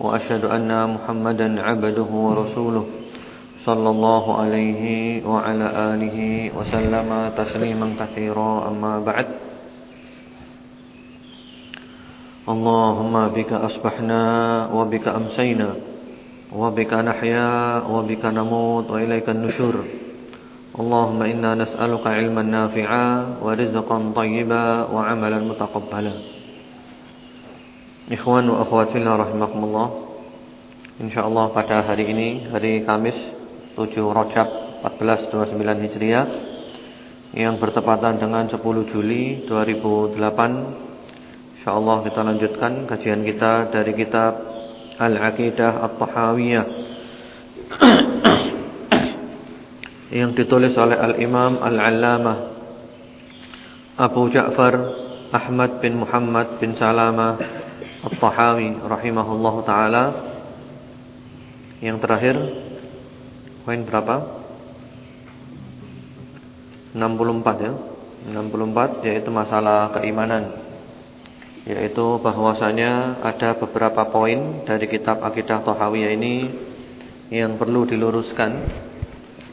وأشهد أن محمدا عبده ورسوله صلى الله عليه وعلى آله وسلم تسليما كثيرا. أما بعد اللهم بك أصبحنا وبك أمسينا وبك نحيا وبك نموت وإليك النشور. اللهم إنا نسألك علما نافعا ورزقا طيبا وعملا متقبلا. Ikhwan wa akhwat fillah rahimakumullah. InsyaAllah pada hari ini Hari Kamis 7 Rajab 1429 Hijriah Yang bertepatan dengan 10 Juli 2008 InsyaAllah kita lanjutkan kajian kita dari kitab Al-Aqidah At-Tahawiyah yang ditulis oleh Al-Imam Al-Allamah Abu Ja'far Ahmad bin Muhammad bin Salama At-Tahawi rahimahullahu taala. Yang terakhir poin berapa? 64 ya. 64 yaitu masalah keimanan. Yaitu bahwasanya ada beberapa poin dari kitab Akidah Tahawiyah ini yang perlu diluruskan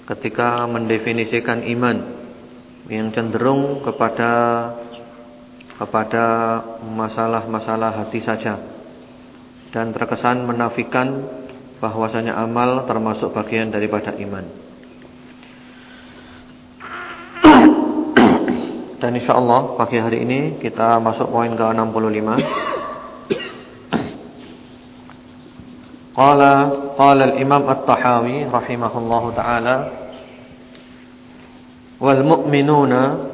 ketika mendefinisikan iman yang cenderung kepada kepada masalah-masalah hati saja dan terkesan menafikan bahwasanya amal termasuk bagian daripada iman. Dan insyaallah pagi hari ini kita masuk poin ke-65. Qala qala al-Imam At-Tahawi rahimahullahu taala wal mu'minuna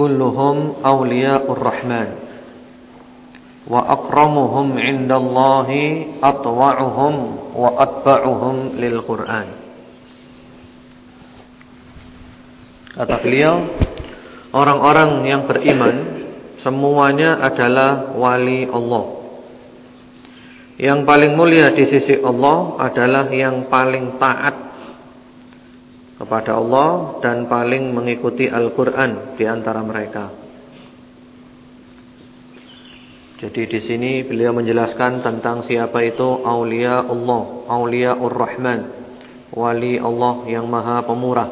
kulluhum awliya'ur rahman. Wa akramuhum 'indallahi atwa'uhum wa atba'uhum lil Qur'an. Kata beliau orang-orang yang beriman semuanya adalah wali Allah. Yang paling mulia di sisi Allah adalah yang paling taat kepada Allah dan paling mengikuti Al-Qur'an di antara mereka. Jadi di sini beliau menjelaskan tentang siapa itu aulia Allah, aulia Ur-Rahman, wali Allah yang Maha Pemurah.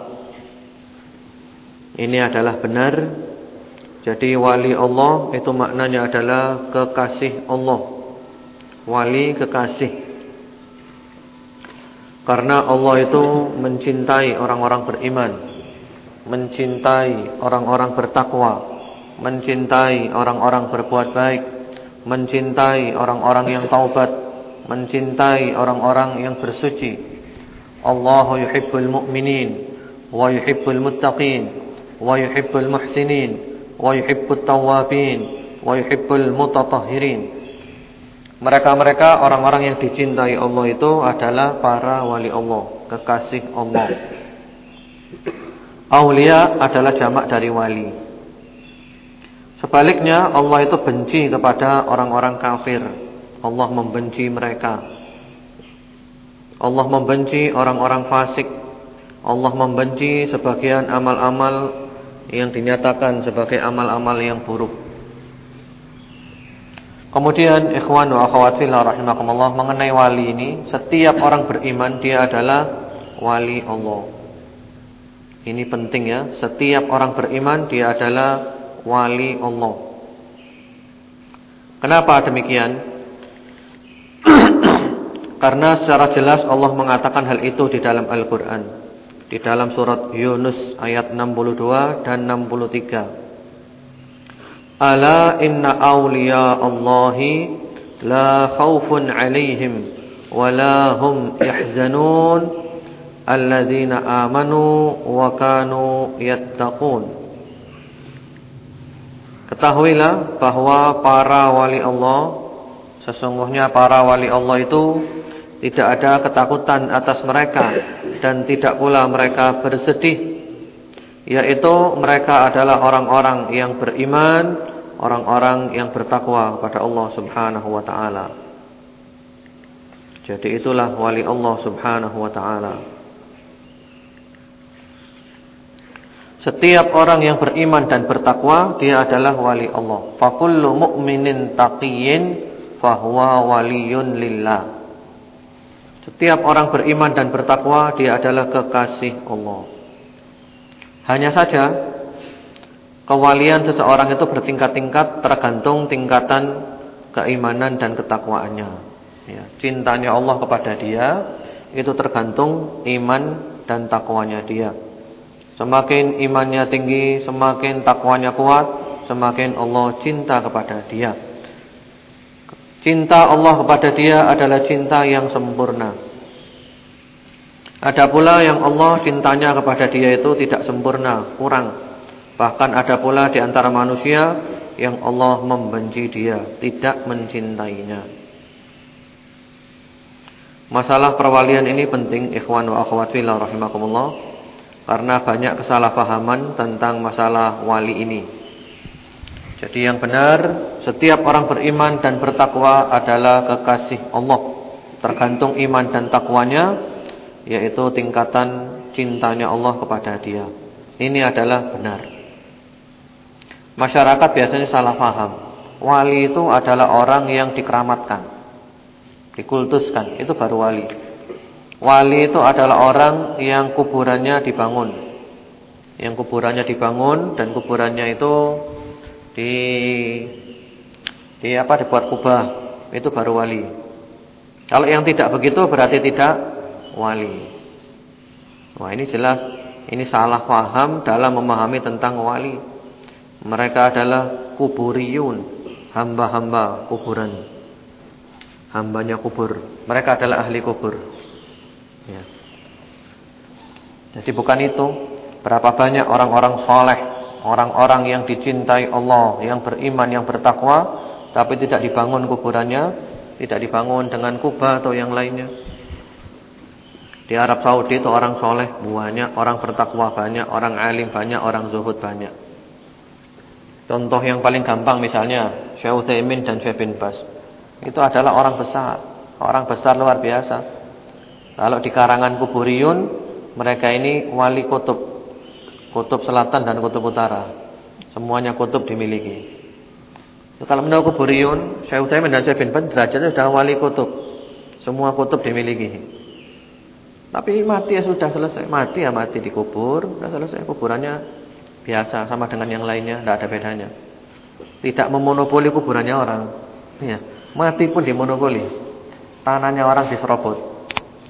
Ini adalah benar. Jadi wali Allah itu maknanya adalah kekasih Allah wali kekasih. Karena Allah itu mencintai orang-orang beriman, mencintai orang-orang bertakwa, mencintai orang-orang berbuat baik, mencintai orang-orang yang taubat, mencintai orang-orang yang bersuci. Allah yuhibbul mu'minin wa yuhibbul muttaqin wa yuhibbul muhsinin wa yuhibbut tawwabin wa yuhibbul mutatahhirin. Mereka-mereka orang-orang yang dicintai Allah itu adalah para wali Allah, kekasih Allah. Aulia adalah jamak dari wali. Sebaliknya Allah itu benci kepada orang-orang kafir. Allah membenci mereka. Allah membenci orang-orang fasik. Allah membenci sebagian amal-amal yang dinyatakan sebagai amal-amal yang buruk. Kemudian ikhwan wa akhwat fillah rahimakumullah mengenai wali ini, setiap orang beriman dia adalah wali Allah. Ini penting ya, setiap orang beriman dia adalah wali Allah. Kenapa demikian? Karena secara jelas Allah mengatakan hal itu di dalam Al-Qur'an. Di dalam surat Yunus ayat 62 dan 63. Ala inna awliya Allahi la khawfun alaihim wa la hum yahzanun. Alladzina amanu wa kanu yattaqun. Ketahuilah bahwa para wali Allah Sesungguhnya para wali Allah itu tidak ada ketakutan atas mereka dan tidak pula mereka bersedih yaitu mereka adalah orang-orang yang beriman, orang-orang yang bertakwa kepada Allah Subhanahu wa taala. Jadi itulah wali Allah Subhanahu wa taala. Setiap orang yang beriman dan bertakwa dia adalah wali Allah. Fa kullu mu'minin taqiyyin fahuwa waliyun lillah. Setiap orang beriman dan bertakwa dia adalah kekasih Allah. Hanya saja kewalian seseorang itu bertingkat-tingkat tergantung tingkatan keimanan dan ketakwaannya. Ya, cintanya Allah kepada dia itu tergantung iman dan takwanya dia. Semakin imannya tinggi, semakin takwanya kuat, semakin Allah cinta kepada dia. Cinta Allah kepada dia adalah cinta yang sempurna. Ada pula yang Allah cintanya kepada dia itu tidak sempurna, kurang. Bahkan ada pula di antara manusia yang Allah membenci dia, tidak mencintainya. Masalah perwalian ini penting ikhwan wa akhwat fillah rahimakumullah karena banyak kesalahpahaman tentang masalah wali ini. Jadi yang benar setiap orang beriman dan bertakwa adalah kekasih Allah. Tergantung iman dan takwanya yaitu tingkatan cintanya Allah kepada dia. Ini adalah benar. Masyarakat biasanya salah paham. Wali itu adalah orang yang dikeramatkan, dikultuskan, itu baru wali. Wali itu adalah orang yang kuburannya dibangun. Yang kuburannya dibangun dan kuburannya itu di di apa dibuat kubah, itu baru wali. Kalau yang tidak begitu berarti tidak wali. Wah ini jelas ini salah paham dalam memahami tentang wali. Mereka adalah kuburiyun, hamba-hamba kuburan. Hambanya kubur. Mereka adalah ahli kubur. Ya. Jadi bukan itu. Berapa banyak orang-orang soleh, orang-orang yang dicintai Allah, yang beriman, yang bertakwa, tapi tidak dibangun kuburannya, tidak dibangun dengan kubah atau yang lainnya. Di Arab Saudi itu orang soleh banyak, orang bertakwa banyak, orang alim banyak, orang zuhud banyak. Contoh yang paling gampang misalnya Syekh Utsaimin dan Syekh bin Bas. Itu adalah orang besar, orang besar luar biasa. Kalau di karangan Kuburiyun, mereka ini wali kutub. Kutub selatan dan kutub utara. Semuanya kutub dimiliki. Kalau menurut Kuburiyun, Syekh Utsaimin dan Syekh bin Bas derajatnya sudah wali kutub. Semua kutub dimiliki. Tapi mati ya sudah selesai. Mati ya mati dikubur, sudah selesai. Kuburannya biasa sama dengan yang lainnya, tidak ada bedanya. Tidak memonopoli kuburannya orang. Ya, mati pun dimonopoli. Tanahnya orang diserobot.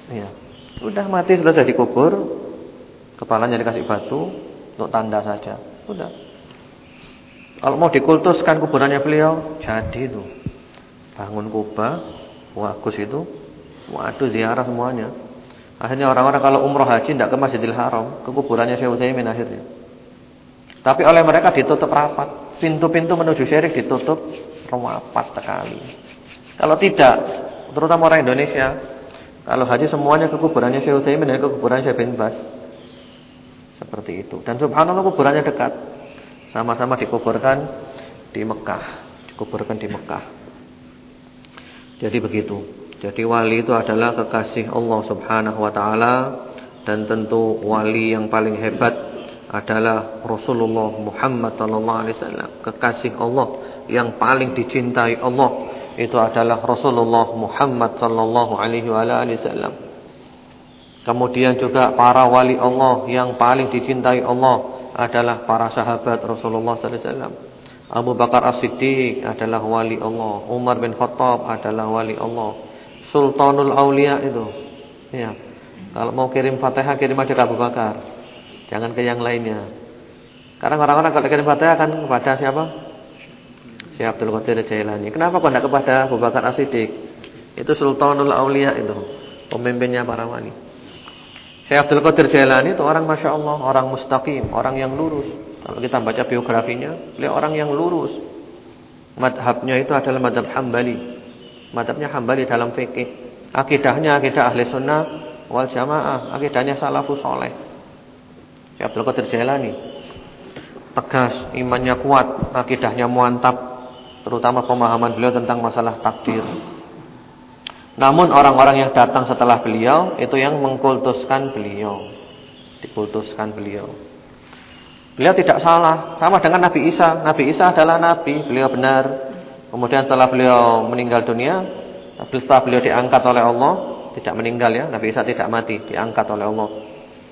Ya. Sudah mati selesai dikubur, kepalanya dikasih batu untuk tanda saja. Sudah. Kalau mau dikultuskan kuburannya beliau, jadi itu. Bangun kubah, bagus itu. Waduh ziarah semuanya. Akhirnya orang-orang kalau umroh haji tidak ke Masjidil Haram, ke kuburannya Syekh Utsaimin akhirnya. Tapi oleh mereka ditutup rapat. Pintu-pintu menuju syirik ditutup rapat sekali. Kalau tidak, terutama orang Indonesia, kalau haji semuanya ke kuburannya Syekh Utsaimin dan ke kuburannya Syekh bin Bas. Seperti itu. Dan subhanallah kuburannya dekat. Sama-sama dikuburkan di Mekah, dikuburkan di Mekah. Jadi begitu. Jadi wali itu adalah kekasih Allah Subhanahu wa taala dan tentu wali yang paling hebat adalah Rasulullah Muhammad sallallahu alaihi wasallam. Kekasih Allah yang paling dicintai Allah itu adalah Rasulullah Muhammad sallallahu alaihi wasallam. Kemudian juga para wali Allah yang paling dicintai Allah adalah para sahabat Rasulullah sallallahu alaihi wasallam. Abu Bakar As-Siddiq adalah wali Allah, Umar bin Khattab adalah wali Allah. Sultanul Aulia itu. Ya. Kalau mau kirim Fatihah kirim aja ke Abu Bakar. Jangan ke yang lainnya. Karena orang-orang kalau kirim Fatihah akan kepada siapa? Si Abdul Qadir Jailani. Kenapa kok tidak kepada Abu Bakar As-Siddiq? Itu Sultanul Aulia itu, pemimpinnya para wali. Syekh Abdul Qadir Jailani itu orang Masya Allah Orang mustaqim, orang yang lurus Kalau kita baca biografinya Beliau orang yang lurus Madhabnya itu adalah madhab hambali Madhabnya hambali dalam fikih. Akidahnya akidah ahli sunnah wal jamaah, akidahnya salafus soleh. Syekh Abdul Qadir Jailani tegas, imannya kuat, akidahnya muantab, terutama pemahaman beliau tentang masalah takdir. Namun orang-orang yang datang setelah beliau itu yang mengkultuskan beliau, dikultuskan beliau. Beliau tidak salah, sama dengan Nabi Isa. Nabi Isa adalah nabi, beliau benar. Kemudian setelah beliau meninggal dunia, setelah beliau diangkat oleh Allah, tidak meninggal ya, Nabi Isa tidak mati, diangkat oleh Allah.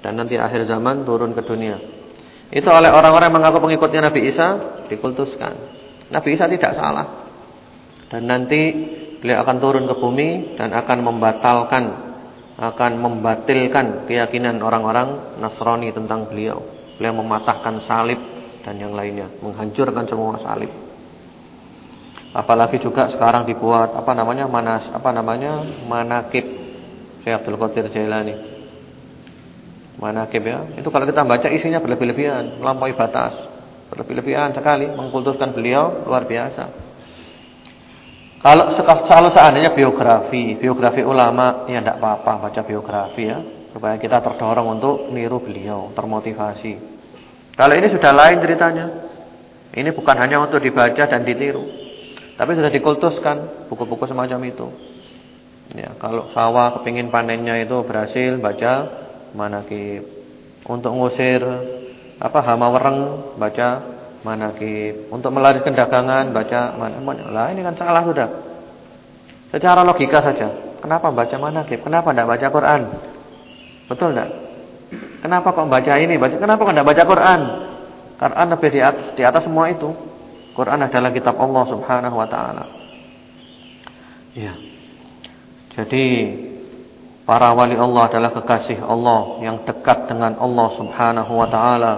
Dan nanti akhir zaman turun ke dunia. Itu oleh orang-orang yang mengaku pengikutnya Nabi Isa dikultuskan. Nabi Isa tidak salah. Dan nanti beliau akan turun ke bumi dan akan membatalkan akan membatilkan keyakinan orang-orang Nasrani tentang beliau. Beliau mematahkan salib dan yang lainnya, menghancurkan semua salib. Apalagi juga sekarang dibuat apa namanya manas apa namanya manakib Syekh Abdul Qadir Jailani. Manakib ya. Itu kalau kita baca isinya berlebih-lebihan, melampaui batas. Berlebih-lebihan sekali mengkultuskan beliau luar biasa. Kalau kalau seandainya biografi, biografi ulama ya tidak apa-apa baca biografi ya supaya kita terdorong untuk niru beliau, termotivasi. Kalau ini sudah lain ceritanya. Ini bukan hanya untuk dibaca dan ditiru, tapi sudah dikultuskan buku-buku semacam itu. Ya, kalau sawah kepingin panennya itu berhasil baca manakib. Untuk ngusir apa hama wereng baca manakib. Untuk melarikan dagangan baca manakib. Lah ini kan salah sudah. Secara logika saja. Kenapa baca manakib? Kenapa tidak baca Quran? Betul enggak? Kenapa kok baca ini? Baca kenapa kok enggak baca Quran? Quran lebih di atas di atas semua itu. Quran adalah kitab Allah Subhanahu wa taala. Ya. Jadi para wali Allah adalah kekasih Allah yang dekat dengan Allah Subhanahu wa taala.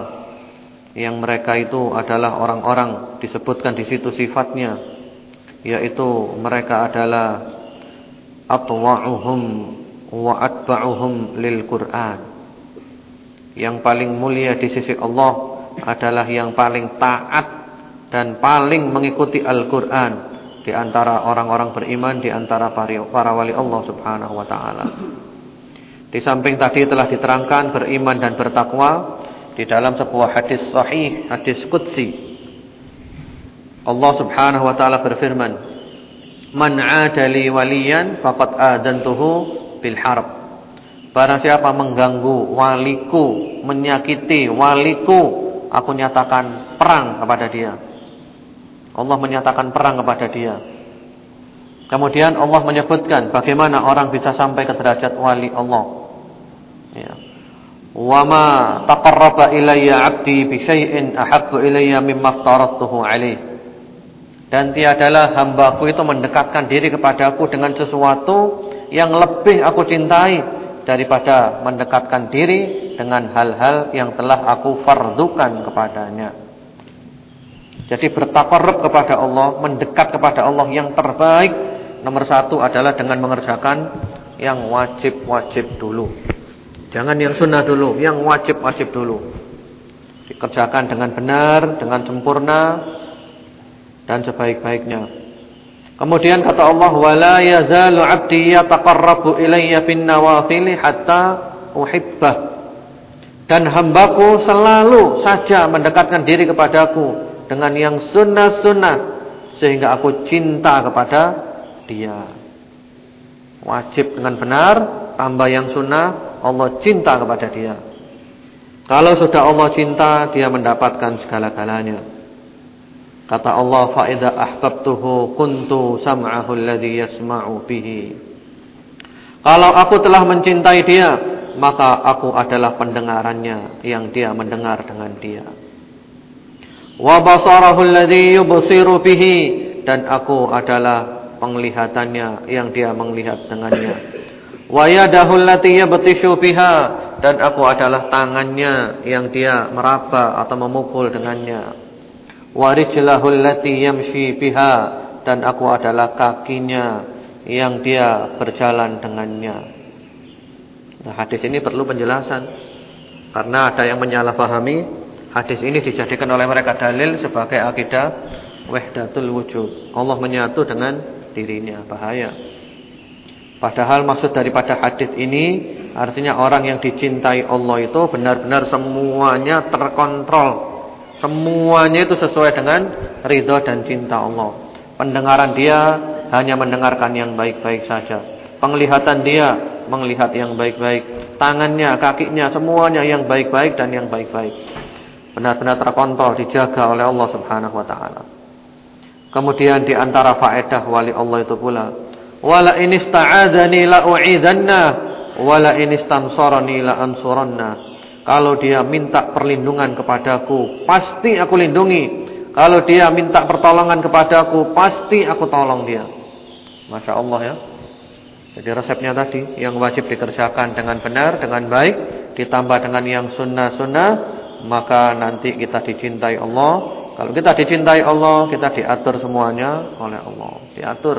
Yang mereka itu adalah orang-orang disebutkan di situ sifatnya yaitu mereka adalah atwa'uhum wa atba'uhum lil Qur'an. Yang paling mulia di sisi Allah adalah yang paling taat dan paling mengikuti Al-Qur'an di antara orang-orang beriman di antara para wali Allah Subhanahu wa taala. Di samping tadi telah diterangkan beriman dan bertakwa di dalam sebuah hadis sahih, hadis qudsi. Allah Subhanahu wa taala berfirman, "Man 'adali waliyan faqad adantuhu bil harb. Barang siapa mengganggu waliku, menyakiti waliku, aku nyatakan perang kepada dia. Allah menyatakan perang kepada dia. Kemudian Allah menyebutkan bagaimana orang bisa sampai ke derajat wali Allah. Ya. Wa ma taqarraba ilayya 'abdi bi syai'in ahabbu ilayya mimma aftaratuhu alaih. Dan tiadalah hambaku itu mendekatkan diri kepadaku dengan sesuatu yang lebih aku cintai daripada mendekatkan diri dengan hal-hal yang telah aku fardukan kepadanya. Jadi bertakarrub kepada Allah, mendekat kepada Allah yang terbaik nomor satu adalah dengan mengerjakan yang wajib-wajib dulu. Jangan yang sunnah dulu, yang wajib-wajib dulu. Dikerjakan dengan benar, dengan sempurna dan sebaik-baiknya. Kemudian kata Allah wala yazalu 'abdi yataqarrabu ilayya bin nawafil hatta uhibbah. Dan hambaku selalu saja mendekatkan diri kepadaku dengan yang sunnah-sunnah sehingga aku cinta kepada dia. Wajib dengan benar, tambah yang sunnah, Allah cinta kepada dia. Kalau sudah Allah cinta, dia mendapatkan segala-galanya. Kata Allah, "Fa idza ahbabtuhu kuntu sam'ahu alladhi yasma'u bihi." Kalau aku telah mencintai dia, maka aku adalah pendengarannya yang dia mendengar dengan dia. Wa basarahu dan aku adalah penglihatannya yang dia melihat dengannya. Wa yadahu allati dan aku adalah tangannya yang dia meraba atau memukul dengannya. Yamshi biha. Dan aku adalah kakinya yang dia berjalan dengannya. Nah, hadis ini perlu penjelasan. Karena ada yang menyalahpahami hadis ini dijadikan oleh mereka dalil sebagai akidah wahdatul wujud. Allah menyatu dengan dirinya, bahaya. Padahal maksud daripada hadis ini artinya orang yang dicintai Allah itu benar-benar semuanya terkontrol. Semuanya itu sesuai dengan ridho dan cinta Allah. Pendengaran dia hanya mendengarkan yang baik-baik saja. Penglihatan dia melihat yang baik-baik. Tangannya, kakinya semuanya yang baik-baik dan yang baik-baik. Benar-benar terkontrol, dijaga oleh Allah Subhanahu wa taala. Kemudian di antara faedah wali Allah itu pula Wala in ista'adzani la u'idzanna wala in istansarani la. Kalau dia minta perlindungan kepadaku, pasti aku lindungi. Kalau dia minta pertolongan kepadaku, pasti aku tolong dia. Masya Allah ya. Jadi resepnya tadi yang wajib dikerjakan dengan benar, dengan baik, ditambah dengan yang sunnah-sunnah, maka nanti kita dicintai Allah. Kalau kita dicintai Allah, kita diatur semuanya oleh Allah. Diatur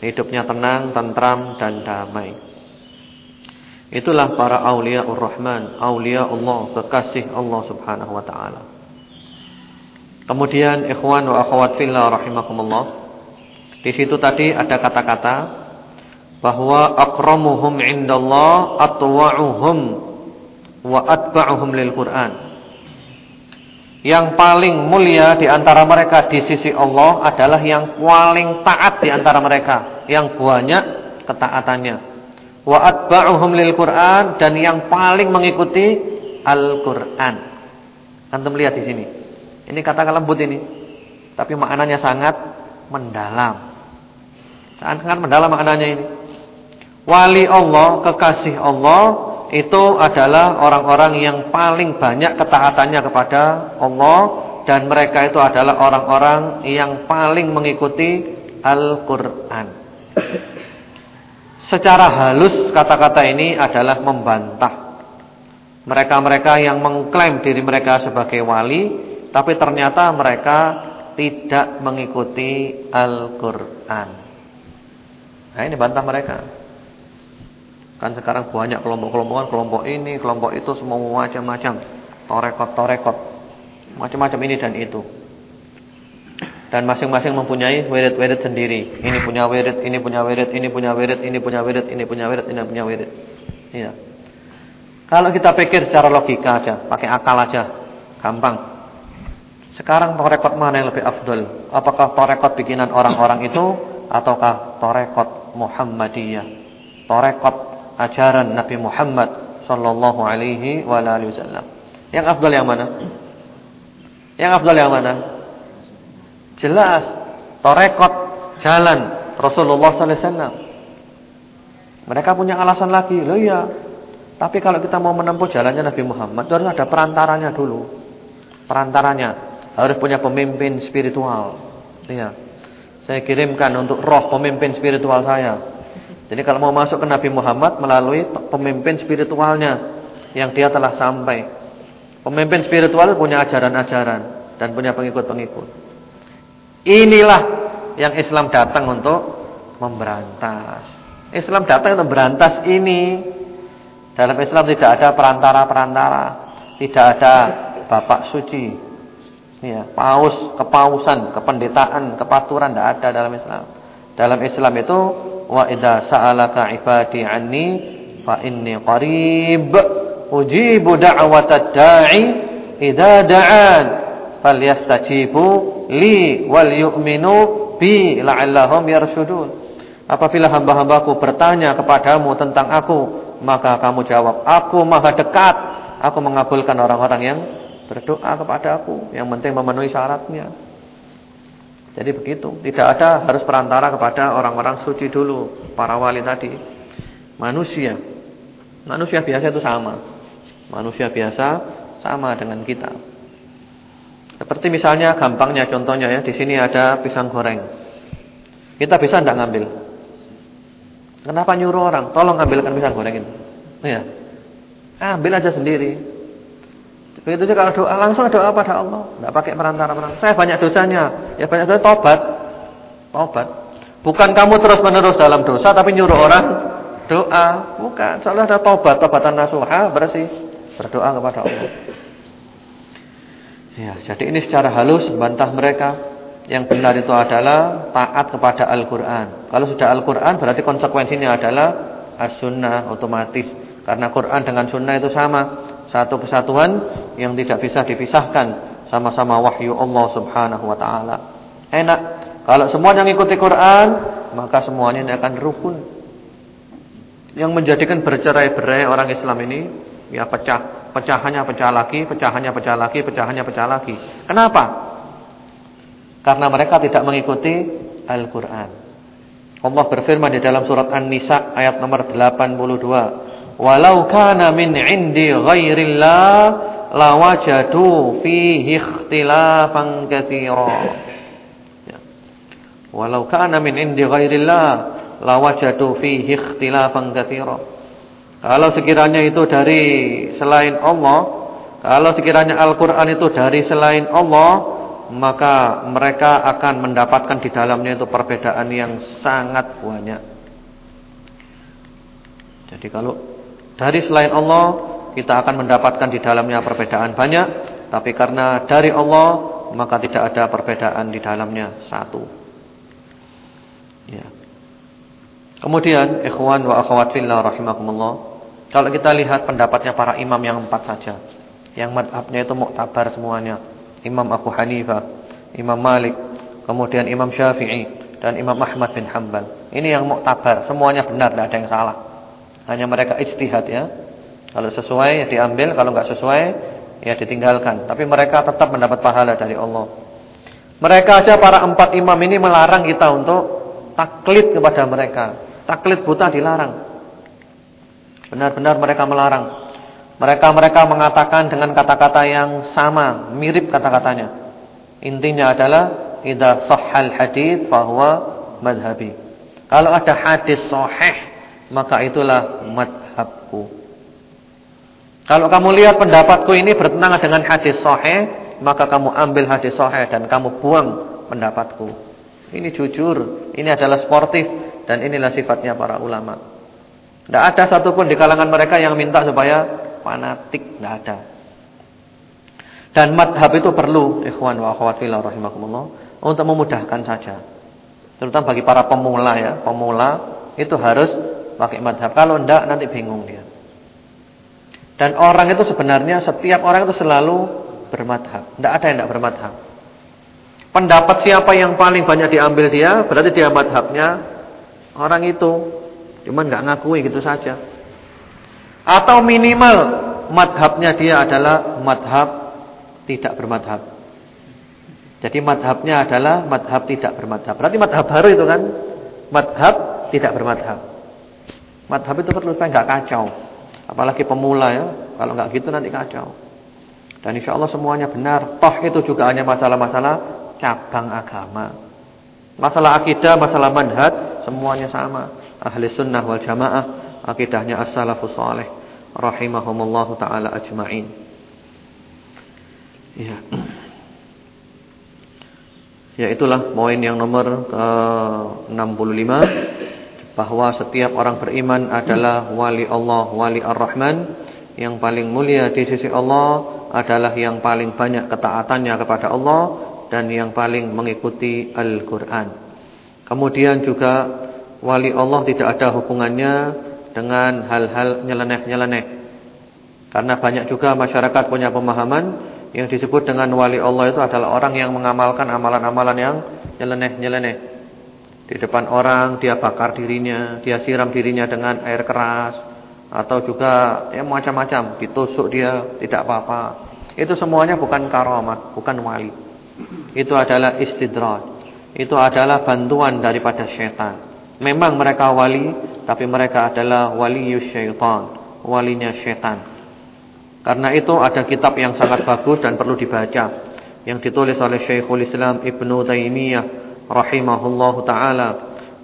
Hidupnya tenang, tentram dan damai. Itulah para aulia Ar-Rahman, aulia Allah, kekasih Allah Subhanahu wa taala. Kemudian ikhwan wa akhwat fillah rahimakumullah. Di situ tadi ada kata-kata bahwa akramuhum indallah atwa'uhum wa atba'uhum lil Qur'an. Yang paling mulia di antara mereka di sisi Allah adalah yang paling taat di antara mereka, yang banyak ketaatannya. Wa atba'uhum lil Qur'an dan yang paling mengikuti Al-Qur'an. Antum lihat di sini. Ini kata lembut ini. Tapi maknanya sangat mendalam. Sangat mendalam maknanya ini. Wali Allah, kekasih Allah itu adalah orang-orang yang paling banyak ketaatannya kepada Allah dan mereka itu adalah orang-orang yang paling mengikuti Al-Qur'an. Secara halus kata-kata ini adalah membantah mereka-mereka yang mengklaim diri mereka sebagai wali tapi ternyata mereka tidak mengikuti Al-Qur'an. Nah, ini bantah mereka. Kan sekarang banyak kelompok-kelompokan, kelompok ini, kelompok itu semua macam-macam. Torekot-torekot. Macam-macam ini dan itu. Dan masing-masing mempunyai wirid-wirid sendiri. Ini punya wirid, ini punya wirid, ini punya wirid, ini punya wirid, ini punya wirid, ini punya wirid. Iya. Kalau kita pikir secara logika aja, pakai akal aja, gampang. Sekarang torekot mana yang lebih afdol? Apakah torekot bikinan orang-orang itu ataukah torekot Muhammadiyah? Torekot ajaran Nabi Muhammad sallallahu alaihi wa alihi wasallam. Yang afdal yang mana? Yang afdal yang mana? Jelas torekot jalan Rasulullah sallallahu alaihi wasallam. Mereka punya alasan lagi. Loh iya. Tapi kalau kita mau menempuh jalannya Nabi Muhammad, harus ada perantaranya dulu. Perantaranya harus punya pemimpin spiritual. Iya. Saya kirimkan untuk roh pemimpin spiritual saya. Jadi kalau mau masuk ke Nabi Muhammad melalui pemimpin spiritualnya yang dia telah sampai. Pemimpin spiritual punya ajaran-ajaran dan punya pengikut-pengikut. Inilah yang Islam datang untuk memberantas. Islam datang untuk memberantas ini. Dalam Islam tidak ada perantara-perantara, tidak ada bapak suci. Ya, paus, kepausan, kependetaan, kepaturan tidak ada dalam Islam. Dalam Islam itu wa idza sa'alaka 'ibadi 'anni fa inni qarib ujibu da'watad da'i idza da'an falyastajibu li wal yu'minu bi la'allahum yarshudun. Apabila hamba-hambaku bertanya kepadamu tentang aku maka kamu jawab aku maha dekat. Aku mengabulkan orang-orang yang berdoa kepada aku yang penting memenuhi syaratnya jadi begitu, tidak ada harus perantara kepada orang-orang suci dulu, para wali tadi. Manusia. Manusia biasa itu sama. Manusia biasa sama dengan kita. Seperti misalnya gampangnya contohnya ya, di sini ada pisang goreng. Kita bisa tidak ngambil? Kenapa nyuruh orang? Tolong ambilkan pisang goreng itu. Ya. Ambil aja sendiri. Begitu juga kalau doa langsung doa pada Allah, tidak pakai perantara-perantara. Saya banyak dosanya, ya banyak dosa tobat. Tobat. Bukan kamu terus-menerus dalam dosa tapi nyuruh orang doa, bukan. Soalnya ada tobat, tobatan nasuha, bersih, berdoa kepada Allah. Ya, jadi ini secara halus bantah mereka Yang benar itu adalah taat kepada Al-Qur'an. Kalau sudah Al-Qur'an berarti konsekuensinya adalah as-sunnah otomatis. Karena Quran dengan sunnah itu sama, satu kesatuan yang tidak bisa dipisahkan, sama-sama wahyu Allah Subhanahu wa taala. Enak. Kalau semuanya mengikuti Quran, maka semuanya ini akan rukun. Yang menjadikan bercerai-berai orang Islam ini ya pecah, pecahannya pecah lagi, pecahannya pecah lagi, pecahannya pecah lagi. Kenapa? Karena mereka tidak mengikuti Al-Qur'an. Allah berfirman di dalam surat An-Nisa ayat nomor 82, "Walau kana min 'indi ghairillah lawajadu fihi ikhtilafan katsira." Walau kana min indi ghairillah lawajadu fihi ikhtilafan katsira. Kalau sekiranya itu dari selain Allah, kalau sekiranya Al-Qur'an itu dari selain Allah, maka mereka akan mendapatkan di dalamnya itu perbedaan yang sangat banyak. Jadi kalau dari selain Allah, kita akan mendapatkan di dalamnya perbedaan banyak, tapi karena dari Allah, maka tidak ada perbedaan di dalamnya satu. Ya. Kemudian ikhwan wa akhwat fillah rahimakumullah. Kalau kita lihat pendapatnya para imam yang empat saja. Yang madhabnya itu muktabar semuanya. Imam Abu Hanifah, Imam Malik, kemudian Imam Syafi'i dan Imam Ahmad bin Hanbal. Ini yang muktabar, semuanya benar, tidak ada yang salah. Hanya mereka ijtihad ya. Kalau sesuai ya diambil, kalau enggak sesuai ya ditinggalkan. Tapi mereka tetap mendapat pahala dari Allah. Mereka aja para empat imam ini melarang kita untuk taklid kepada mereka. Taklid buta dilarang. Benar-benar mereka melarang. Mereka-mereka mengatakan dengan kata-kata yang sama, mirip kata-katanya. Intinya adalah idza sahhal hadits bahwa madhabi. Kalau ada hadis sahih, maka itulah madhabku. Kalau kamu lihat pendapatku ini bertentangan dengan hadis sahih, maka kamu ambil hadis sahih dan kamu buang pendapatku. Ini jujur, ini adalah sportif dan inilah sifatnya para ulama. Tidak ada satupun di kalangan mereka yang minta supaya fanatik, tidak ada. Dan madhab itu perlu, ikhwan wa akhwat fillah rahimakumullah, untuk memudahkan saja. Terutama bagi para pemula ya, pemula itu harus pakai madhab. Kalau tidak nanti bingung dia. Dan orang itu sebenarnya setiap orang itu selalu bermadhab. Tidak ada yang tidak bermadhab. Pendapat siapa yang paling banyak diambil dia, berarti dia madhabnya orang itu. Cuman nggak ngakui gitu saja. Atau minimal madhabnya dia adalah madhab tidak bermadhab. Jadi madhabnya adalah madhab tidak bermadhab. Berarti madhab baru itu kan, madhab tidak bermadhab. Madhab itu perlu supaya nggak kacau. Apalagi pemula ya, kalau nggak gitu nanti kacau. Dan insya Allah semuanya benar. Toh itu juga hanya masalah-masalah cabang agama. Masalah akidah, masalah manhaj, semuanya sama. Ahli sunnah wal jamaah, akidahnya as-salafus salih. Rahimahumullahu ta'ala ajma'in. Ya. Ya itulah poin yang nomor ke-65 bahwa setiap orang beriman adalah wali Allah, wali Ar-Rahman yang paling mulia di sisi Allah adalah yang paling banyak ketaatannya kepada Allah dan yang paling mengikuti Al-Quran. Kemudian juga wali Allah tidak ada hubungannya dengan hal-hal nyeleneh-nyeleneh. Karena banyak juga masyarakat punya pemahaman yang disebut dengan wali Allah itu adalah orang yang mengamalkan amalan-amalan yang nyeleneh-nyeleneh. Di depan orang dia bakar dirinya, dia siram dirinya dengan air keras atau juga ya macam-macam, ditusuk dia tidak apa-apa. Itu semuanya bukan karamah, bukan wali. Itu adalah istidraj. Itu adalah bantuan daripada syaitan. Memang mereka wali, tapi mereka adalah waliyus syaitan, walinya syaitan. Karena itu ada kitab yang sangat bagus dan perlu dibaca yang ditulis oleh Syekhul Islam Ibnu Taimiyah rahimahullahu taala.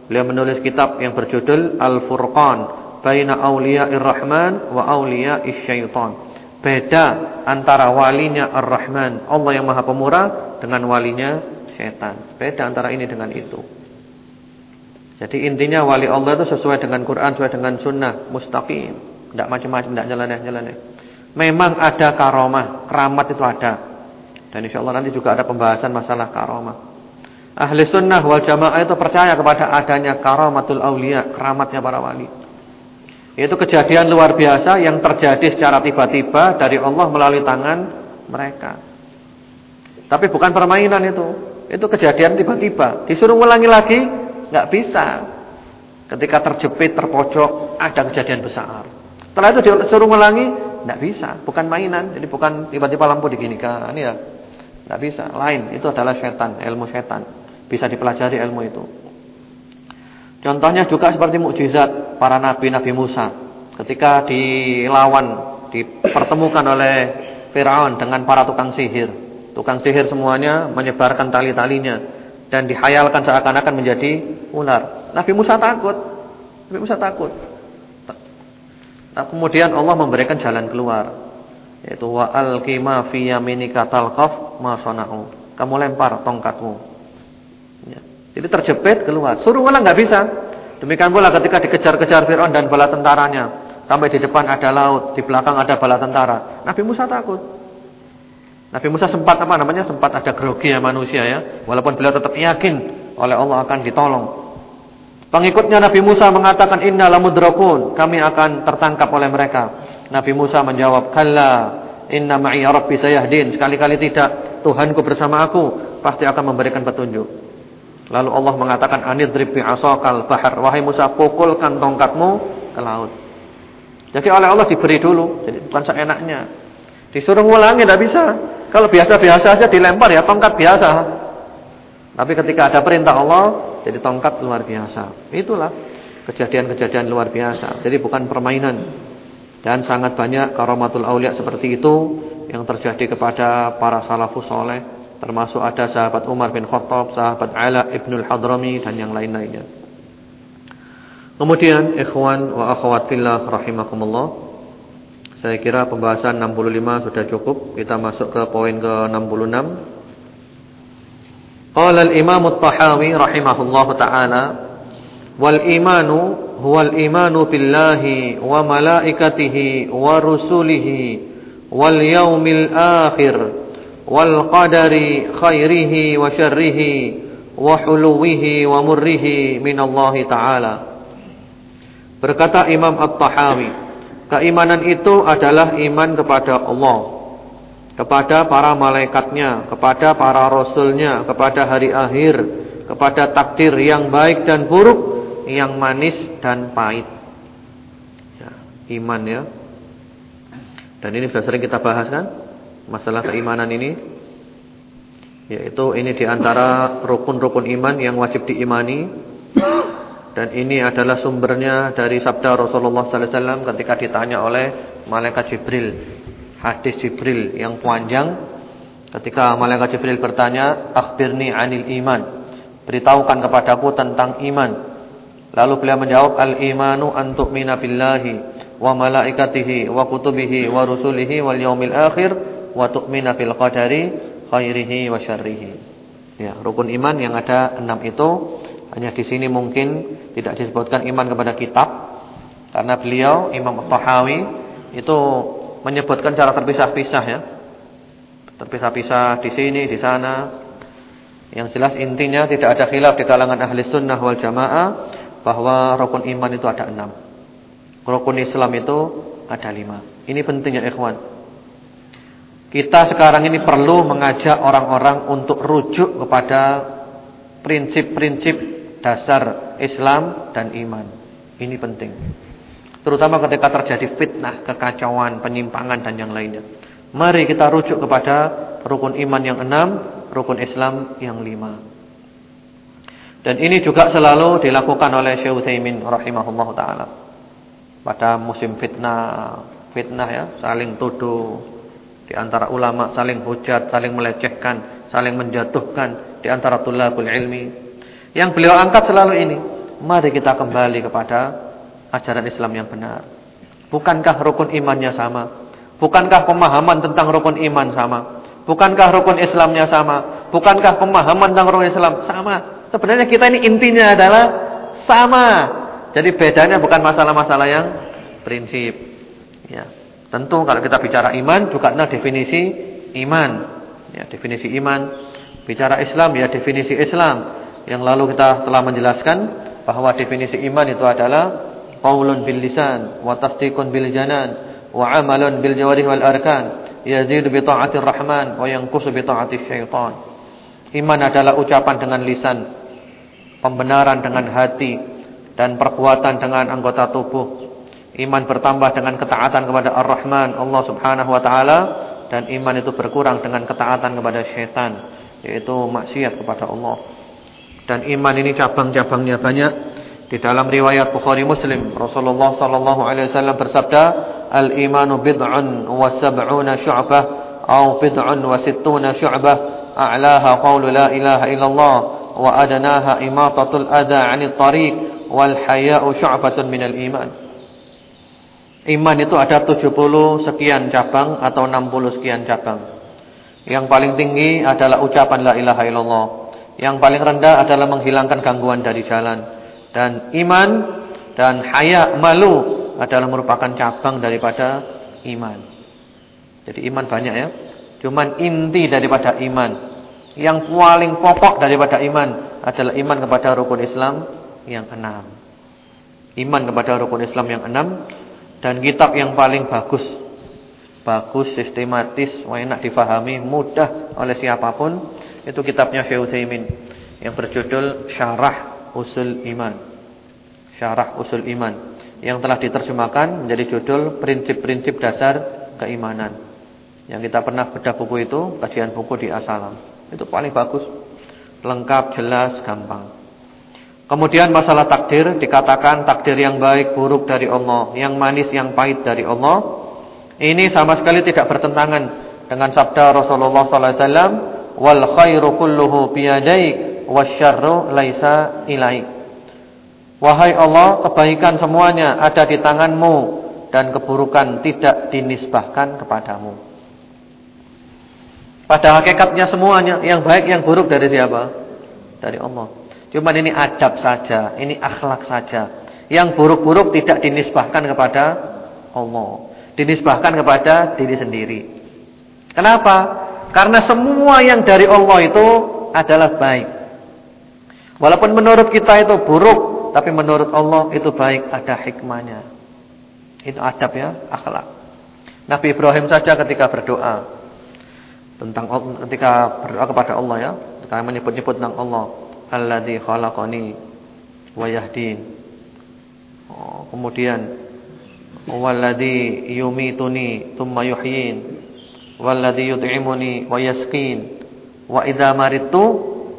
Beliau menulis kitab yang berjudul Al-Furqan Baina Auliya'ir Rahman wa Auliya'is Syaitan. Beda antara walinya Ar-Rahman, Allah yang Maha Pemurah dengan walinya setan. Beda antara ini dengan itu. Jadi intinya wali Allah itu sesuai dengan Quran, sesuai dengan sunnah, mustaqim. Tidak macam-macam, tidak jalannya-jalannya. Memang ada karomah, keramat itu ada. Dan insya Allah nanti juga ada pembahasan masalah karomah. Ahli sunnah wal jamaah itu percaya kepada adanya karamatul aulia, keramatnya para wali. Itu kejadian luar biasa yang terjadi secara tiba-tiba dari Allah melalui tangan mereka. Tapi bukan permainan itu. Itu kejadian tiba-tiba. Disuruh ulangi lagi, nggak bisa. Ketika terjepit, terpojok, ada kejadian besar. Setelah itu disuruh ulangi, nggak bisa. Bukan mainan. Jadi bukan tiba-tiba lampu diginikan. Ya, nggak bisa. Lain. Itu adalah setan, ilmu setan. Bisa dipelajari ilmu itu. Contohnya juga seperti mukjizat para nabi Nabi Musa ketika dilawan, dipertemukan oleh Firaun dengan para tukang sihir. Tukang sihir semuanya menyebarkan tali-talinya dan dihayalkan seakan-akan menjadi ular. Nabi Musa takut. Nabi Musa takut. Nah, kemudian Allah memberikan jalan keluar yaitu wa alqima fi yaminika talqaf ma sana'u. Kamu lempar tongkatmu jadi terjepit keluar. Suruh ulang nggak bisa. Demikian pula ketika dikejar-kejar Fir'aun dan bala tentaranya. Sampai di depan ada laut, di belakang ada bala tentara. Nabi Musa takut. Nabi Musa sempat apa namanya? Sempat ada grogi ya manusia ya. Walaupun beliau tetap yakin oleh Allah akan ditolong. Pengikutnya Nabi Musa mengatakan inna lamudrakun, kami akan tertangkap oleh mereka. Nabi Musa menjawab, "Kalla, inna ma'i rabbi sayahdin." Sekali-kali tidak, Tuhanku bersama aku pasti akan memberikan petunjuk. Lalu Allah mengatakan anidrib bi asaqal bahar wahai Musa pukulkan tongkatmu ke laut. Jadi oleh Allah diberi dulu, jadi bukan seenaknya. Disuruh ngulangi tidak bisa. Kalau biasa-biasa saja dilempar ya tongkat biasa. Tapi ketika ada perintah Allah, jadi tongkat luar biasa. Itulah kejadian-kejadian luar biasa. Jadi bukan permainan. Dan sangat banyak karamatul aulia seperti itu yang terjadi kepada para salafus soleh Termasuk ada sahabat Umar bin Khattab, sahabat Ala ibnul Hadrami dan yang lain-lainnya. Kemudian ikhwan wa akhwat fillah rahimakumullah. Saya kira pembahasan 65 sudah cukup. Kita masuk ke poin ke 66. Qala al-Imam at-Tahawi rahimahullahu taala wal imanu huwa al-imanu billahi wa malaikatihi wa rusulihi wal yaumil akhir wal qadari khairihi wa syarrihi wa huluwihi wa murrihi minallahi ta'ala. Berkata Imam At-Tahawi, keimanan itu adalah iman kepada Allah, kepada para malaikatnya, kepada para rasulnya, kepada hari akhir, kepada takdir yang baik dan buruk, yang manis dan pahit. Ya, iman ya. Dan ini sudah sering kita bahas kan? Masalah keimanan ini yaitu ini di antara rukun-rukun iman yang wajib diimani dan ini adalah sumbernya dari sabda Rasulullah sallallahu alaihi wasallam ketika ditanya oleh malaikat Jibril hadis Jibril yang panjang ketika malaikat Jibril bertanya akhbirni anil iman? Beritahukan kepadaku tentang iman. Lalu beliau menjawab al imanu an tu'mina billahi wa malaikatihi wa kutubihi wa rusulihi wal yaumil akhir wa tu'mina fil qadari khairihi wa syarrihi. Ya, rukun iman yang ada enam itu hanya di sini mungkin tidak disebutkan iman kepada kitab karena beliau Imam Tahawi itu menyebutkan cara terpisah-pisah ya. Terpisah-pisah di sini, di sana. Yang jelas intinya tidak ada khilaf di kalangan ahli sunnah wal jamaah bahwa rukun iman itu ada enam. Rukun Islam itu ada lima. Ini pentingnya ikhwan. Kita sekarang ini perlu mengajak orang-orang untuk rujuk kepada prinsip-prinsip dasar Islam dan iman. Ini penting. Terutama ketika terjadi fitnah, kekacauan, penyimpangan dan yang lainnya. Mari kita rujuk kepada rukun iman yang enam, rukun Islam yang lima. Dan ini juga selalu dilakukan oleh Syekh Utsaimin rahimahullah taala. Pada musim fitnah, fitnah ya, saling tuduh, di antara ulama saling hujat, saling melecehkan, saling menjatuhkan di antara tulabul ilmi. Yang beliau angkat selalu ini, mari kita kembali kepada ajaran Islam yang benar. Bukankah rukun imannya sama? Bukankah pemahaman tentang rukun iman sama? Bukankah rukun Islamnya sama? Bukankah pemahaman tentang rukun Islam sama? Sebenarnya kita ini intinya adalah sama. Jadi bedanya bukan masalah-masalah yang prinsip. Ya. Tentu kalau kita bicara iman juga ada definisi iman. Ya, definisi iman Bicara Islam ya definisi Islam yang lalu kita telah menjelaskan bahwa definisi iman itu adalah qaulun bil lisan wa tasdiqun bil janan wa amalun bil jawarih wal arkan yazidu bi ta'atir rahman wa yanqusu bi ta'atis syaitan. Iman adalah ucapan dengan lisan, pembenaran dengan hati dan perbuatan dengan anggota tubuh. Iman bertambah dengan ketaatan kepada Ar-Rahman Allah Subhanahu wa taala dan iman itu berkurang dengan ketaatan kepada syaitan yaitu maksiat kepada Allah. Dan iman ini cabang-cabangnya banyak. Di dalam riwayat Bukhari Muslim, Rasulullah sallallahu alaihi wasallam bersabda, "Al-imanu bid'un wa sab'una syu'bah, atau bid'un wa sittuna syu'bah, a'laha qawlu la ilaha illallah, wa adnaha imatatul adha 'anil tariq, wal haya'u syu'batun minal iman." Iman itu ada 70 sekian cabang atau 60 sekian cabang. Yang paling tinggi adalah ucapan la ilaha illallah. Yang paling rendah adalah menghilangkan gangguan dari jalan. Dan iman dan haya malu adalah merupakan cabang daripada iman. Jadi iman banyak ya. Cuman inti daripada iman. Yang paling pokok daripada iman adalah iman kepada rukun Islam yang enam. Iman kepada rukun Islam yang enam. Dan kitab yang paling bagus. Bagus, sistematis, enak difahami, mudah oleh siapa pun itu kitabnya Syekh Utsaimin yang berjudul Syarah Usul Iman. Syarah Usul Iman yang telah diterjemahkan menjadi judul Prinsip-prinsip dasar keimanan. Yang kita pernah bedah buku itu, kajian buku di Asalam. Itu paling bagus. Lengkap, jelas, gampang. Kemudian masalah takdir dikatakan takdir yang baik buruk dari Allah, yang manis yang pahit dari Allah. Ini sama sekali tidak bertentangan dengan sabda Rasulullah sallallahu alaihi wasallam wal khairu kulluhu biyadaik wasyarru laisa ilaik. Wahai Allah, kebaikan semuanya ada di tanganmu dan keburukan tidak dinisbahkan kepadamu. Pada hakikatnya semuanya yang baik yang buruk dari siapa? Dari Allah. Cuma ini adab saja, ini akhlak saja. Yang buruk-buruk tidak dinisbahkan kepada Allah, dinisbahkan kepada diri sendiri. Kenapa? Karena semua yang dari Allah itu adalah baik. Walaupun menurut kita itu buruk, tapi menurut Allah itu baik, ada hikmahnya. Itu adab ya, akhlak. Nabi Ibrahim saja ketika berdoa tentang ketika berdoa kepada Allah ya, ketika menyebut-nyebut tentang Allah, alladzi khalaqani wa yahdin. Oh, kemudian walladzi yumituni tsumma yuhyin walladhi yut'imuni wa yasqin wa idza maridtu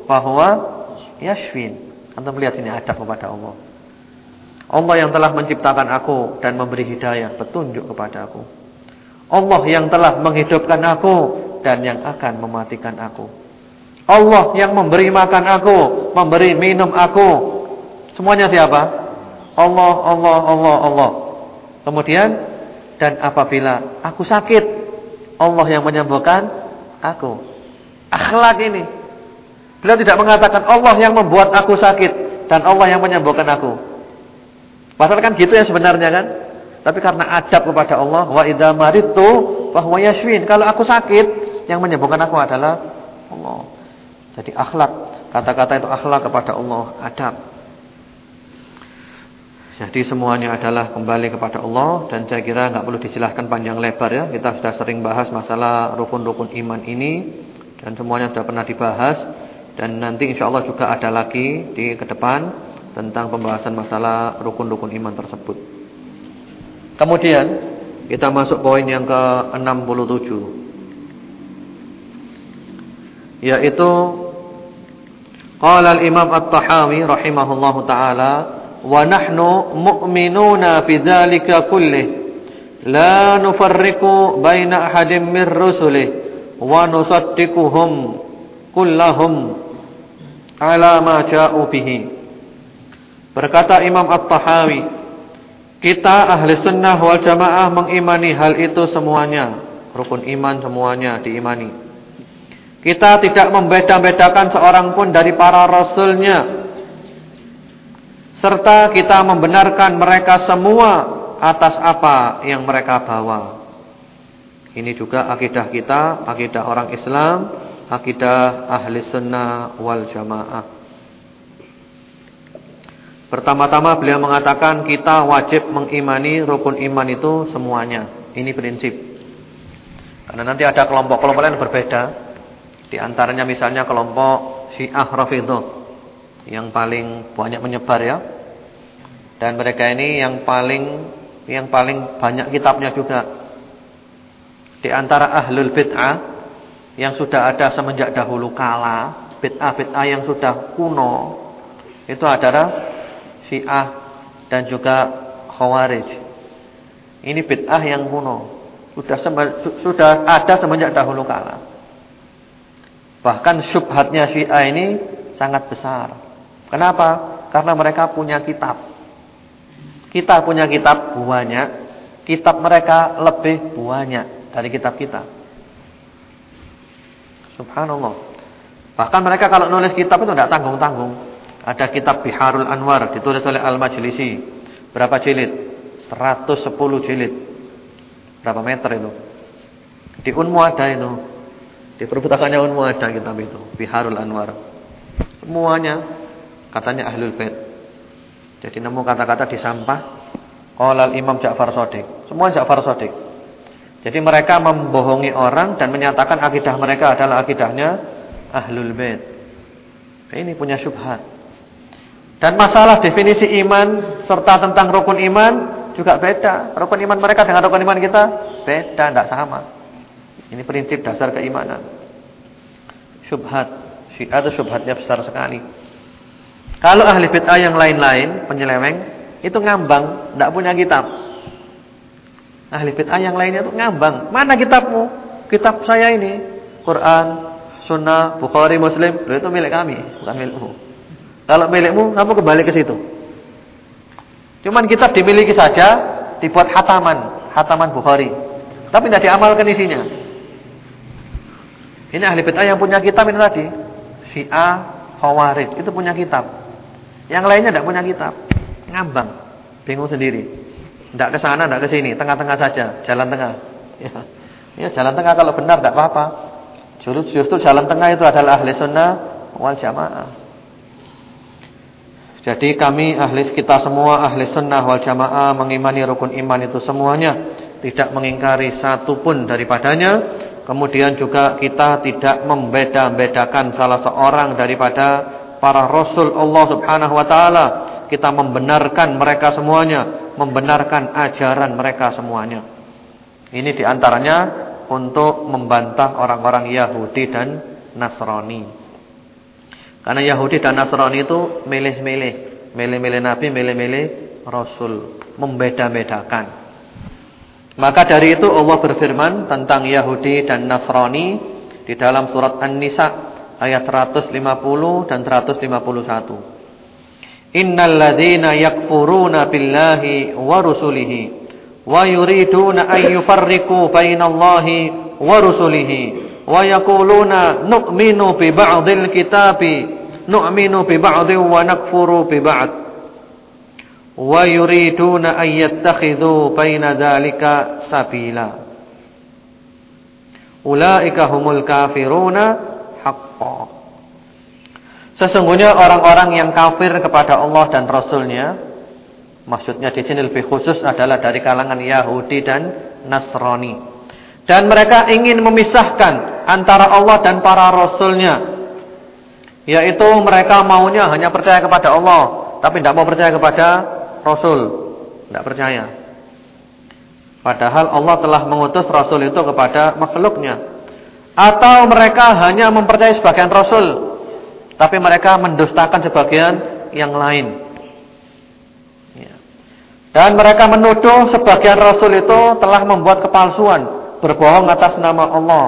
fahuwa yashfin. Anda melihat ini adab kepada Allah. Allah yang telah menciptakan aku dan memberi hidayah, petunjuk kepada aku. Allah yang telah menghidupkan aku dan yang akan mematikan aku. Allah yang memberi makan aku, memberi minum aku. Semuanya siapa? Allah, Allah, Allah, Allah. Kemudian dan apabila aku sakit, Allah yang menyembuhkan aku. Akhlak ini. Beliau tidak mengatakan Allah yang membuat aku sakit dan Allah yang menyembuhkan aku. Pasal kan gitu ya sebenarnya kan? Tapi karena adab kepada Allah, wa idza maridtu fa huwa. Kalau aku sakit, yang menyembuhkan aku adalah Allah. Jadi akhlak, kata-kata itu akhlak kepada Allah, adab. Jadi semuanya adalah kembali kepada Allah dan saya kira nggak perlu dijelaskan panjang lebar ya. Kita sudah sering bahas masalah rukun-rukun iman ini dan semuanya sudah pernah dibahas dan nanti insya Allah juga ada lagi di ke depan tentang pembahasan masalah rukun-rukun iman tersebut. Kemudian kita masuk poin yang ke-67 yaitu qala al-Imam At-Tahawi rahimahullahu taala wa nahnu mu'minuna bidzalika kullih la nufarriqu baina ahadin mir rusulih wa nusaddiquhum kullahum ala ma ja'u bihi. Berkata Imam At-Tahawi kita ahli sunnah wal jamaah mengimani hal itu semuanya. Rukun iman semuanya diimani kita tidak membeda-bedakan seorang pun dari para rasulnya serta kita membenarkan mereka semua atas apa yang mereka bawa. Ini juga akidah kita, akidah orang Islam akidah ahli sunnah wal jamaah. Pertama-tama beliau mengatakan kita wajib mengimani rukun iman itu semuanya. Ini prinsip. Karena nanti ada kelompok-kelompok lain berbeda. Di antaranya misalnya kelompok Syiah Rafidhah yang paling banyak menyebar ya. Dan mereka ini yang paling yang paling banyak kitabnya juga. Di antara ahlul bid'ah yang sudah ada semenjak dahulu kala, bid'ah-bid'ah yang sudah kuno, itu adalah Syiah dan juga Khawarij. Ini bid'ah yang kuno. Sudah sudah ada semenjak dahulu kala. Bahkan syubhatnya Syiah ini sangat besar. Kenapa? Karena mereka punya kitab. Kita punya kitab banyak, kitab mereka lebih banyak dari kitab kita. Subhanallah. Bahkan mereka kalau nulis kitab itu tidak tanggung-tanggung. Ada kitab Biharul Anwar ditulis oleh Al-Majlisi. Berapa jilid? 110 jilid. Berapa meter itu? Di Unmu ada itu. Di perputakannya Unmu ada kitab itu, Biharul Anwar. Semuanya katanya Ahlul Bait. Jadi nemu kata-kata di sampah. Qala Imam Ja'far Shadiq. Semua Ja'far Shadiq. Jadi mereka membohongi orang dan menyatakan akidah mereka adalah akidahnya Ahlul Bait. Ini punya syubhat. Dan masalah definisi iman serta tentang rukun iman juga beda. Rukun iman mereka dengan rukun iman kita beda, tidak sama. Ini prinsip dasar keimanan. Syubhat. Syiah itu syubhatnya besar sekali. Kalau ahli bid'ah yang lain-lain, penyeleweng, itu ngambang, tidak punya kitab. Ahli bid'ah yang lainnya itu ngambang. Mana kitabmu? Kitab saya ini. Quran, Sunnah, Bukhari, Muslim. Loh, itu milik kami, bukan milikmu. Kalau milikmu, kamu kembali ke situ. Cuman kitab dimiliki saja, dibuat hataman, hataman Bukhari. Tapi tidak diamalkan isinya. Ini ahli bid'ah yang punya kitab ini tadi. Syiah, Khawarij, itu punya kitab. Yang lainnya tidak punya kitab. Ngambang, bingung sendiri. Tidak ke sana, tidak ke sini, tengah-tengah saja, jalan tengah. Ya. ya, jalan tengah kalau benar tidak apa-apa. Justru, justru jalan tengah itu adalah ahli sunnah wal jamaah. Jadi kami ahli kita semua ahli sunnah wal jamaah mengimani rukun iman itu semuanya, tidak mengingkari satu pun daripadanya. Kemudian juga kita tidak membeda-bedakan salah seorang daripada para rasul Allah Subhanahu wa taala. Kita membenarkan mereka semuanya membenarkan ajaran mereka semuanya. Ini di antaranya untuk membantah orang-orang Yahudi dan Nasrani. Karena Yahudi dan Nasrani itu milih-milih, milih-milih Nabi, milih-milih Rasul, membeda-bedakan. Maka dari itu Allah berfirman tentang Yahudi dan Nasrani di dalam surat An-Nisa ayat 150 dan 151. Innal ladzina yakfuruna billahi wa rusulihi wa yuriduna an yufarriqu bainallahi wa rusulihi wa yaquluna nu'minu bi ba'dil kitabi nu'minu bi ba'din wa nakfuru bi ba'd wa yuriduna an yattakhidhu baina dzalika sabila. Ulaika humul kafiruna haqqan Sesungguhnya orang-orang yang kafir kepada Allah dan Rasulnya Maksudnya di sini lebih khusus adalah dari kalangan Yahudi dan Nasrani. Dan mereka ingin memisahkan antara Allah dan para Rasulnya Yaitu mereka maunya hanya percaya kepada Allah Tapi tidak mau percaya kepada Rasul Tidak percaya Padahal Allah telah mengutus Rasul itu kepada makhluknya Atau mereka hanya mempercayai sebagian Rasul tapi mereka mendustakan sebagian yang lain. Ya. Dan mereka menuduh sebagian rasul itu telah membuat kepalsuan, berbohong atas nama Allah.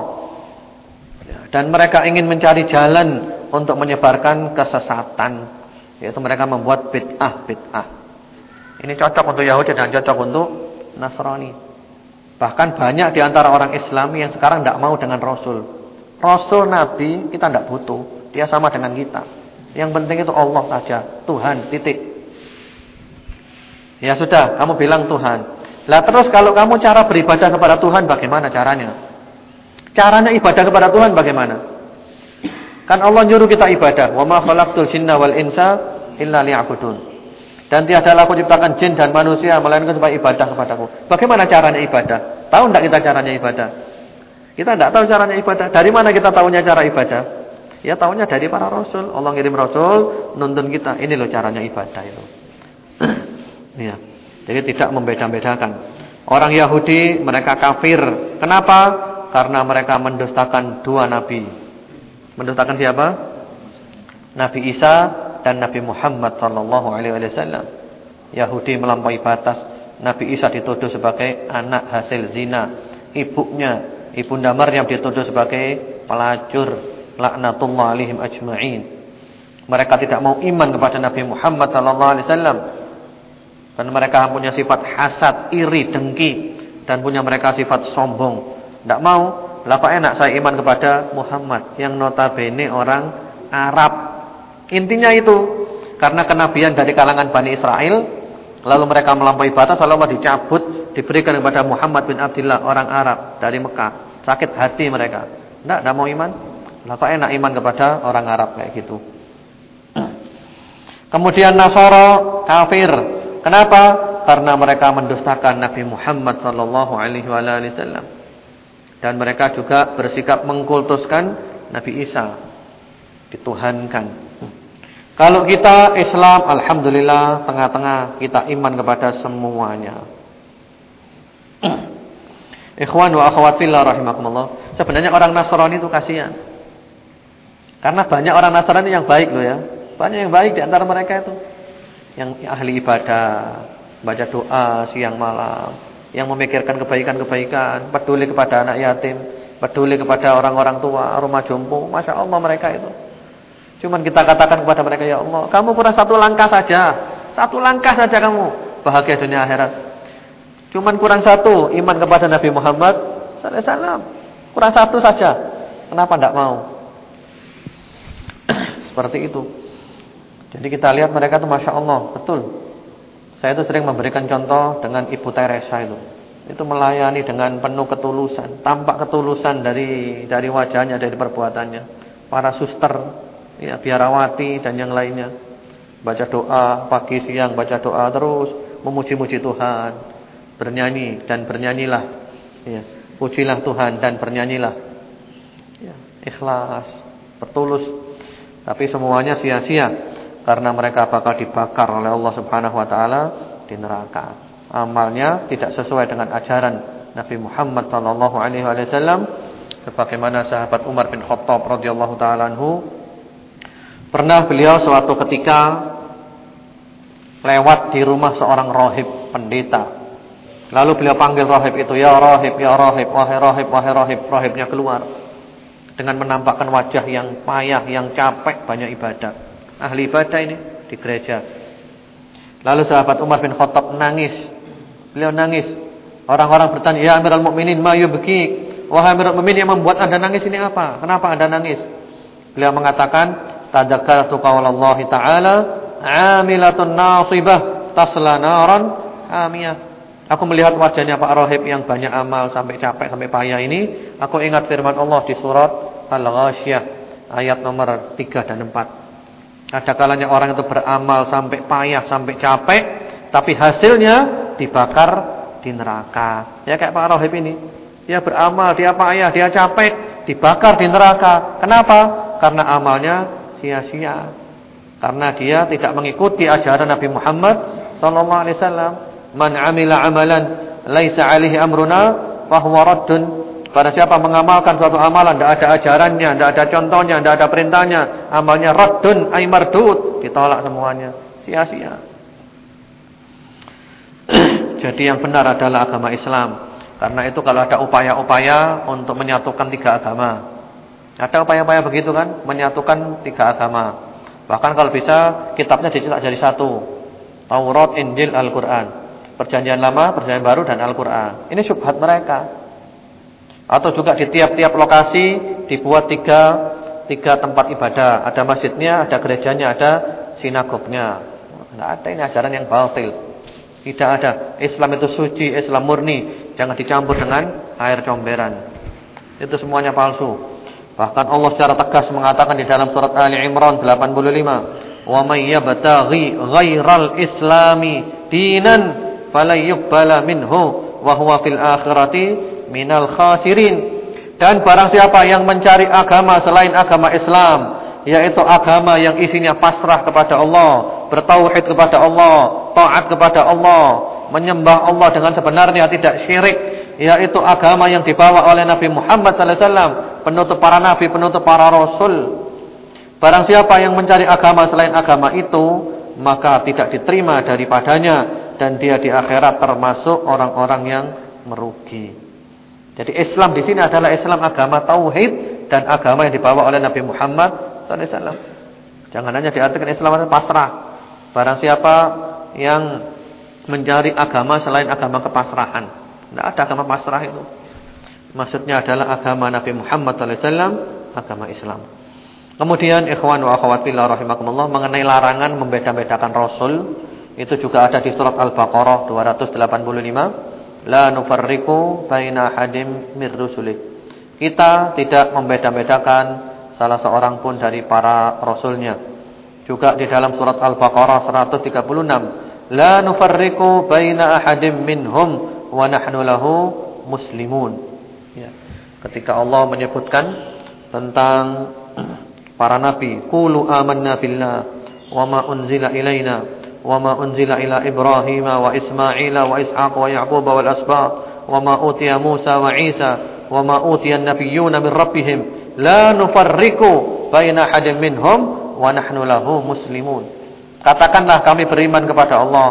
Ya. Dan mereka ingin mencari jalan untuk menyebarkan kesesatan, yaitu mereka membuat bid'ah bid'ah. Ini cocok untuk Yahudi dan cocok untuk Nasrani. Bahkan banyak di antara orang Islam yang sekarang tidak mau dengan Rasul. Rasul Nabi kita tidak butuh. Dia sama dengan kita. Yang penting itu Allah saja, Tuhan, titik. Ya sudah, kamu bilang Tuhan. Lah terus kalau kamu cara beribadah kepada Tuhan bagaimana caranya? Caranya ibadah kepada Tuhan bagaimana? Kan Allah nyuruh kita ibadah. Wa ma khalaqtul jinna wal insa illa liya'budun. Dan tiadalah aku ciptakan jin dan manusia melainkan supaya ibadah kepadaku. Bagaimana caranya ibadah? Tahu enggak kita caranya ibadah? Kita enggak tahu caranya ibadah. Dari mana kita tahunya cara ibadah? Ya tahunya dari para rasul. Allah ngirim rasul nuntun kita. Ini loh caranya ibadah itu. ya. Jadi tidak membeda-bedakan. Orang Yahudi mereka kafir. Kenapa? Karena mereka mendustakan dua nabi. Mendustakan siapa? Nabi Isa dan Nabi Muhammad sallallahu alaihi wasallam. Yahudi melampaui batas. Nabi Isa dituduh sebagai anak hasil zina. Ibunya, Ibunda Maryam dituduh sebagai pelacur. Laknatullah alaihim ajma'in. Mereka tidak mau iman kepada Nabi Muhammad sallallahu alaihi wasallam. Dan mereka punya sifat hasad, iri, dengki dan punya mereka sifat sombong. Tidak mau lah enak saya iman kepada Muhammad yang notabene orang Arab. Intinya itu karena kenabian dari kalangan Bani Israel lalu mereka melampaui batas lalu Allah dicabut diberikan kepada Muhammad bin Abdullah orang Arab dari Mekah. Sakit hati mereka. Enggak, enggak mau iman. Lah enak iman kepada orang Arab kayak gitu. Kemudian Nasara kafir. Kenapa? Karena mereka mendustakan Nabi Muhammad sallallahu alaihi wasallam. Dan mereka juga bersikap mengkultuskan Nabi Isa. Dituhankan. Kalau kita Islam, Alhamdulillah, tengah-tengah kita iman kepada semuanya. Ikhwan wa akhwat fillah rahimakumullah. Sebenarnya orang Nasrani itu kasihan. Karena banyak orang Nasrani yang baik loh ya. Banyak yang baik di antara mereka itu. Yang ahli ibadah, baca doa siang malam yang memikirkan kebaikan-kebaikan, peduli kepada anak yatim, peduli kepada orang-orang tua, rumah jompo. Masya Allah mereka itu. Cuman kita katakan kepada mereka, ya Allah, kamu kurang satu langkah saja. Satu langkah saja kamu. Bahagia dunia akhirat. Cuman kurang satu, iman kepada Nabi Muhammad SAW. Kurang satu saja. Kenapa tidak mau? Seperti itu. Jadi kita lihat mereka itu Masya Allah, betul. Saya itu sering memberikan contoh dengan Ibu Teresa itu. Itu melayani dengan penuh ketulusan, tampak ketulusan dari dari wajahnya, dari perbuatannya. Para suster, ya biarawati dan yang lainnya. Baca doa pagi siang, baca doa terus, memuji-muji Tuhan, bernyanyi dan bernyanyilah. Ya, pujilah Tuhan dan bernyanyilah. Ya, ikhlas, bertulus. Tapi semuanya sia-sia karena mereka bakal dibakar oleh Allah Subhanahu wa taala di neraka. Amalnya tidak sesuai dengan ajaran Nabi Muhammad sallallahu alaihi wasallam sebagaimana sahabat Umar bin Khattab radhiyallahu taala anhu pernah beliau suatu ketika lewat di rumah seorang rohib pendeta. Lalu beliau panggil rohib itu, "Ya rohib, ya rohib, wahai rohib, wahai rohib." Rohibnya keluar dengan menampakkan wajah yang payah, yang capek, banyak ibadah ahli ibadah ini di gereja. Lalu sahabat Umar bin Khattab nangis. Beliau nangis. Orang-orang bertanya, "Ya Amirul Mukminin, ma yubki?" Wahai Amirul Mukminin yang membuat Anda nangis ini apa? Kenapa Anda nangis? Beliau mengatakan, "Tadzakartu qaulallahi ta'ala, 'amilatun nasibah tasla naran amiyah." Aku melihat wajahnya Pak Rohib yang banyak amal sampai capek sampai payah ini. Aku ingat firman Allah di surat Al-Ghasyiyah ayat nomor 3 dan 4. Ada kalanya orang itu beramal sampai payah, sampai capek, tapi hasilnya dibakar di neraka. Ya kayak Pak Rohib ini. Dia beramal, dia payah, dia capek, dibakar di neraka. Kenapa? Karena amalnya sia-sia. Karena dia tidak mengikuti ajaran Nabi Muhammad sallallahu alaihi wasallam. Man 'amila 'amalan laisa 'alaihi amruna fahuwa raddun pada siapa mengamalkan suatu amalan tidak ada ajarannya, tidak ada contohnya, tidak ada perintahnya, amalnya raddun ay mardud, ditolak semuanya. Sia-sia. Jadi yang benar adalah agama Islam. Karena itu kalau ada upaya-upaya untuk menyatukan tiga agama. Ada upaya-upaya begitu kan? Menyatukan tiga agama. Bahkan kalau bisa kitabnya dicetak jadi satu. Taurat, Injil, Al-Qur'an. Perjanjian lama, perjanjian baru dan Al-Qur'an. Ini syubhat mereka. Atau juga di tiap-tiap lokasi dibuat tiga, tiga tempat ibadah. Ada masjidnya, ada gerejanya, ada sinagognya. Tidak ada ini ajaran yang batil. Tidak ada. Islam itu suci, Islam murni. Jangan dicampur dengan air comberan. Itu semuanya palsu. Bahkan Allah secara tegas mengatakan di dalam surat Ali Imran 85, "Wa may yabtaghi ghairal islami dinan falayyuqbala minhu wa huwa fil akhirati minal khasirin." Dan barang siapa yang mencari agama selain agama Islam, yaitu agama yang isinya pasrah kepada Allah, bertauhid kepada Allah, taat kepada Allah, menyembah Allah dengan sebenarnya tidak syirik, yaitu agama yang dibawa oleh Nabi Muhammad SAW, penutup para nabi, penutup para rasul. Barang siapa yang mencari agama selain agama itu, maka tidak diterima daripadanya dan dia di akhirat termasuk orang-orang yang merugi. Jadi Islam di sini adalah Islam agama tauhid dan agama yang dibawa oleh Nabi Muhammad SAW. Jangan hanya diartikan Islam pasrah. Barang siapa yang mencari agama selain agama kepasrahan. Tidak ada agama pasrah itu. Maksudnya adalah agama Nabi Muhammad SAW, agama Islam. Kemudian ikhwan wa akhwat fillah rahimakumullah mengenai larangan membeda-bedakan rasul itu juga ada di surat Al-Baqarah 285 la nufarriqu baina hadim mir rusuli. Kita tidak membeda-bedakan salah seorang pun dari para rasulnya. Juga di dalam surat Al-Baqarah 136, la nufarriqu baina ahadim minhum wa nahnu lahu muslimun ketika Allah menyebutkan tentang para nabi, "Qulu amanna billah wa ma unzila ilaina wa ma unzila ila Ibrahim wa Ismail wa Ishaq wa Ya'qub wal asbaq wa ma utiya Musa wa Isa wa ma utiya an-nabiyyuna min rabbihim la nufarriqu baina hadin minhum wa nahnu lahu muslimun." Katakanlah kami beriman kepada Allah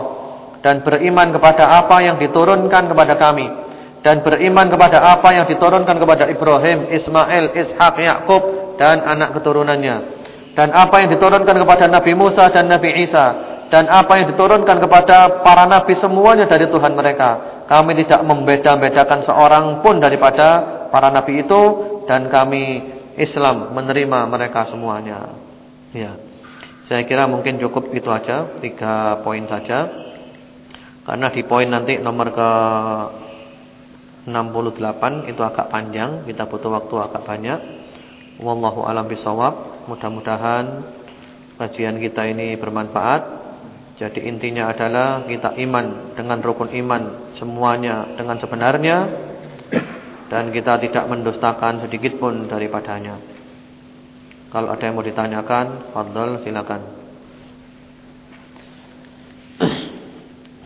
dan beriman kepada apa yang diturunkan kepada kami dan beriman kepada apa yang diturunkan kepada Ibrahim, Ismail, Ishak, Yakub dan anak keturunannya dan apa yang diturunkan kepada Nabi Musa dan Nabi Isa dan apa yang diturunkan kepada para nabi semuanya dari Tuhan mereka. Kami tidak membeda-bedakan seorang pun daripada para nabi itu dan kami Islam menerima mereka semuanya. Ya. Saya kira mungkin cukup itu aja, tiga poin saja. Karena di poin nanti nomor ke 68 itu agak panjang, kita butuh waktu agak banyak. Wallahu alam bisawab. Mudah-mudahan kajian kita ini bermanfaat jadi intinya adalah kita iman dengan rukun iman semuanya dengan sebenarnya dan kita tidak mendustakan sedikit pun daripadanya. Kalau ada yang mau ditanyakan, fadhol silakan.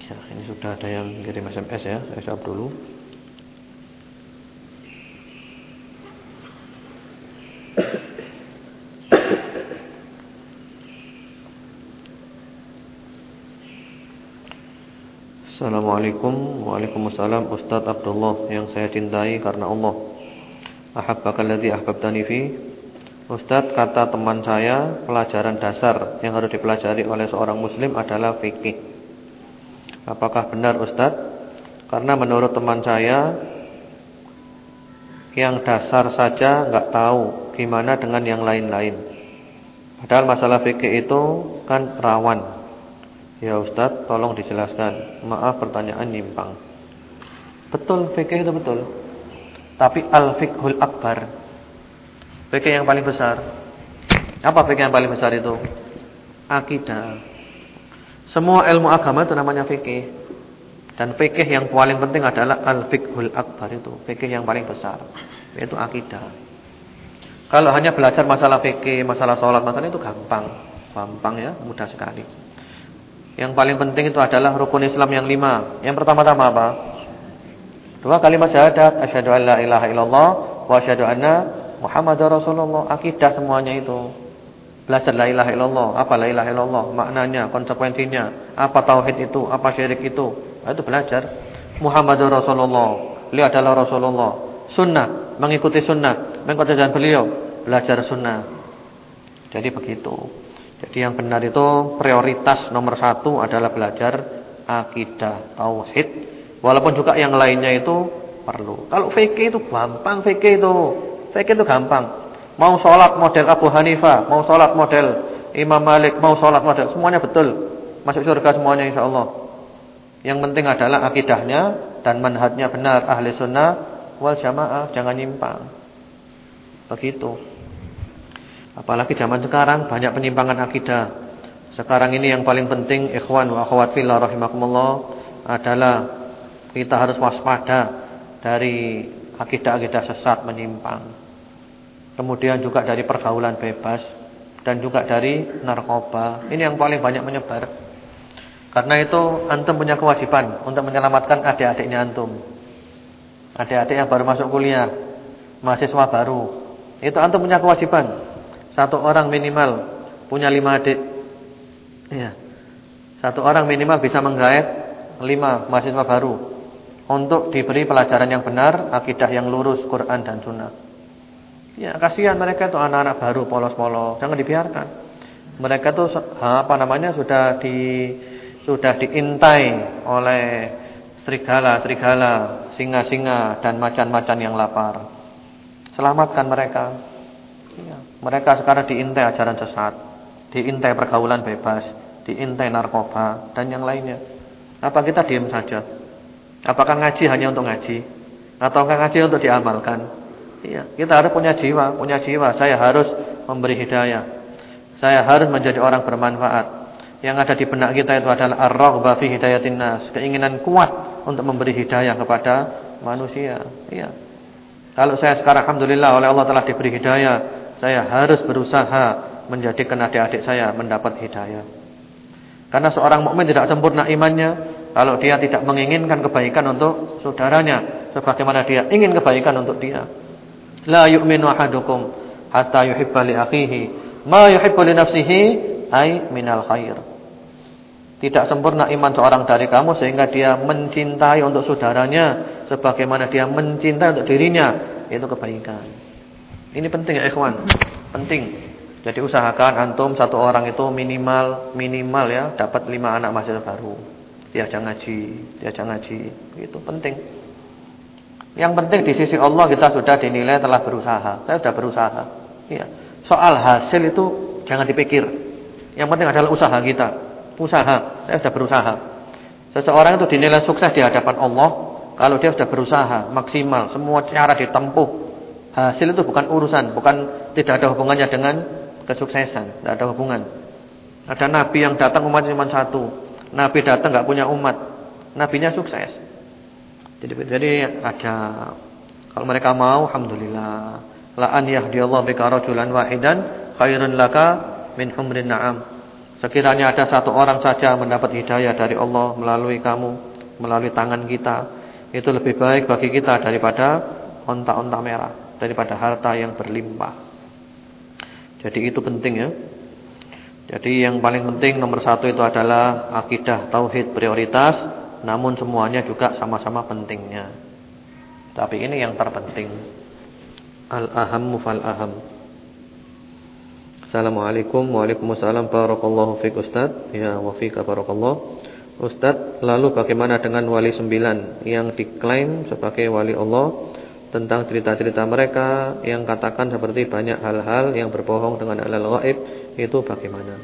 ya, ini sudah ada yang kirim SMS ya, saya jawab dulu. Assalamualaikum Waalaikumsalam Ustaz Abdullah yang saya cintai karena Allah. Ahabbaka alladhi ahbabtani fi. Ustaz kata teman saya Pelajaran dasar yang harus dipelajari oleh seorang muslim adalah fikih. Apakah benar Ustaz? Karena menurut teman saya Yang dasar saja nggak tahu Gimana dengan yang lain-lain. Padahal masalah fikih itu kan rawan Ya Ustaz, tolong dijelaskan. Maaf pertanyaan nyimpang. Betul, fikih itu betul. Tapi al-fiqhul akbar. Fikih yang paling besar. Apa fikih yang paling besar itu? Akidah. Semua ilmu agama itu namanya fikih. Dan fikih yang paling penting adalah al-fiqhul akbar itu. Fikih yang paling besar. Yaitu akidah. Kalau hanya belajar masalah fikih, masalah sholat, masalah itu gampang. Gampang ya, mudah sekali. Yang paling penting itu adalah rukun Islam yang lima. Yang pertama-tama apa? Dua kalimat syahadat, asyhadu an la ilaha illallah wa asyhadu anna Muhammadar Rasulullah. Akidah semuanya itu. Belajar la ilaha illallah, apa la ilaha illallah, maknanya, konsekuensinya, apa tauhid itu, apa syirik itu. Nah, itu belajar. Muhammadur Rasulullah, beliau adalah Rasulullah. Sunnah, mengikuti sunnah, mengikuti jalan beliau, belajar sunnah. Jadi begitu. Jadi yang benar itu prioritas nomor satu adalah belajar akidah, tauhid. Walaupun juga yang lainnya itu perlu. Kalau fikih itu gampang fikih itu. Fikih itu gampang. Mau sholat model Abu Hanifah, mau sholat model Imam Malik, mau sholat model semuanya betul. Masuk surga semuanya insya Allah. Yang penting adalah akidahnya dan manhajnya benar ahli sunnah wal jamaah jangan nyimpang. Begitu. Apalagi zaman sekarang banyak penyimpangan akidah. Sekarang ini yang paling penting ikhwan wa akhwat fillah rahimakumullah adalah kita harus waspada dari akidah-akidah sesat menyimpang. Kemudian juga dari pergaulan bebas dan juga dari narkoba. Ini yang paling banyak menyebar. Karena itu antum punya kewajiban untuk menyelamatkan adik-adiknya antum. Adik-adik yang baru masuk kuliah, mahasiswa baru. Itu antum punya kewajiban. Satu orang minimal punya lima adik. Ya. Satu orang minimal bisa menggait lima mahasiswa baru untuk diberi pelajaran yang benar, akidah yang lurus, Quran dan Sunnah. Ya, kasihan mereka itu anak-anak baru polos-polos, jangan dibiarkan. Mereka tuh apa namanya sudah di sudah diintai oleh serigala-serigala, singa-singa dan macan-macan yang lapar. Selamatkan mereka. Ya, mereka sekarang diintai ajaran sesat, diintai pergaulan bebas, diintai narkoba dan yang lainnya. Apa kita diam saja? Apakah ngaji hanya untuk ngaji atau ngaji untuk diamalkan? Iya, kita harus punya jiwa, punya jiwa. Saya harus memberi hidayah. Saya harus menjadi orang bermanfaat. Yang ada di benak kita itu adalah ar-raghbah fi hidayatin nas, keinginan kuat untuk memberi hidayah kepada manusia. Iya. Kalau saya sekarang alhamdulillah oleh Allah telah diberi hidayah, saya harus berusaha menjadikan adik-adik saya mendapat hidayah. Karena seorang mukmin tidak sempurna imannya kalau dia tidak menginginkan kebaikan untuk saudaranya sebagaimana dia ingin kebaikan untuk dia. La yu'minu ahadukum hatta yuhibba li akhihi ma yuhibbu li nafsihi ay minal khair. Tidak sempurna iman seorang dari kamu sehingga dia mencintai untuk saudaranya sebagaimana dia mencintai untuk dirinya, itu kebaikan. Ini penting ya ikhwan, penting. Jadi usahakan antum satu orang itu minimal minimal ya dapat lima anak mahasiswa baru. Diajak ngaji, diajak ngaji, itu penting. Yang penting di sisi Allah kita sudah dinilai telah berusaha. Saya sudah berusaha. Iya. Soal hasil itu jangan dipikir. Yang penting adalah usaha kita usaha, saya sudah berusaha. Seseorang itu dinilai sukses di hadapan Allah kalau dia sudah berusaha maksimal, semua cara ditempuh. Hasil itu bukan urusan, bukan tidak ada hubungannya dengan kesuksesan, tidak ada hubungan. Ada nabi yang datang umat cuma satu. Nabi datang nggak punya umat. Nabinya sukses. Jadi jadi ada kalau mereka mau alhamdulillah. La an yahdiyallahu bika rajulan wahidan khairun laka min humrin na'am. Sekiranya ada satu orang saja mendapat hidayah dari Allah melalui kamu, melalui tangan kita, itu lebih baik bagi kita daripada onta-onta merah, daripada harta yang berlimpah. Jadi itu penting ya. Jadi yang paling penting nomor satu itu adalah akidah tauhid prioritas, namun semuanya juga sama-sama pentingnya. Tapi ini yang terpenting. Al-aham fal aham. Assalamualaikum Waalaikumsalam Barakallahu fiqh Ustaz Ya wafika barakallah Ustaz lalu bagaimana dengan wali sembilan Yang diklaim sebagai wali Allah Tentang cerita-cerita mereka Yang katakan seperti banyak hal-hal Yang berbohong dengan alal gaib Itu bagaimana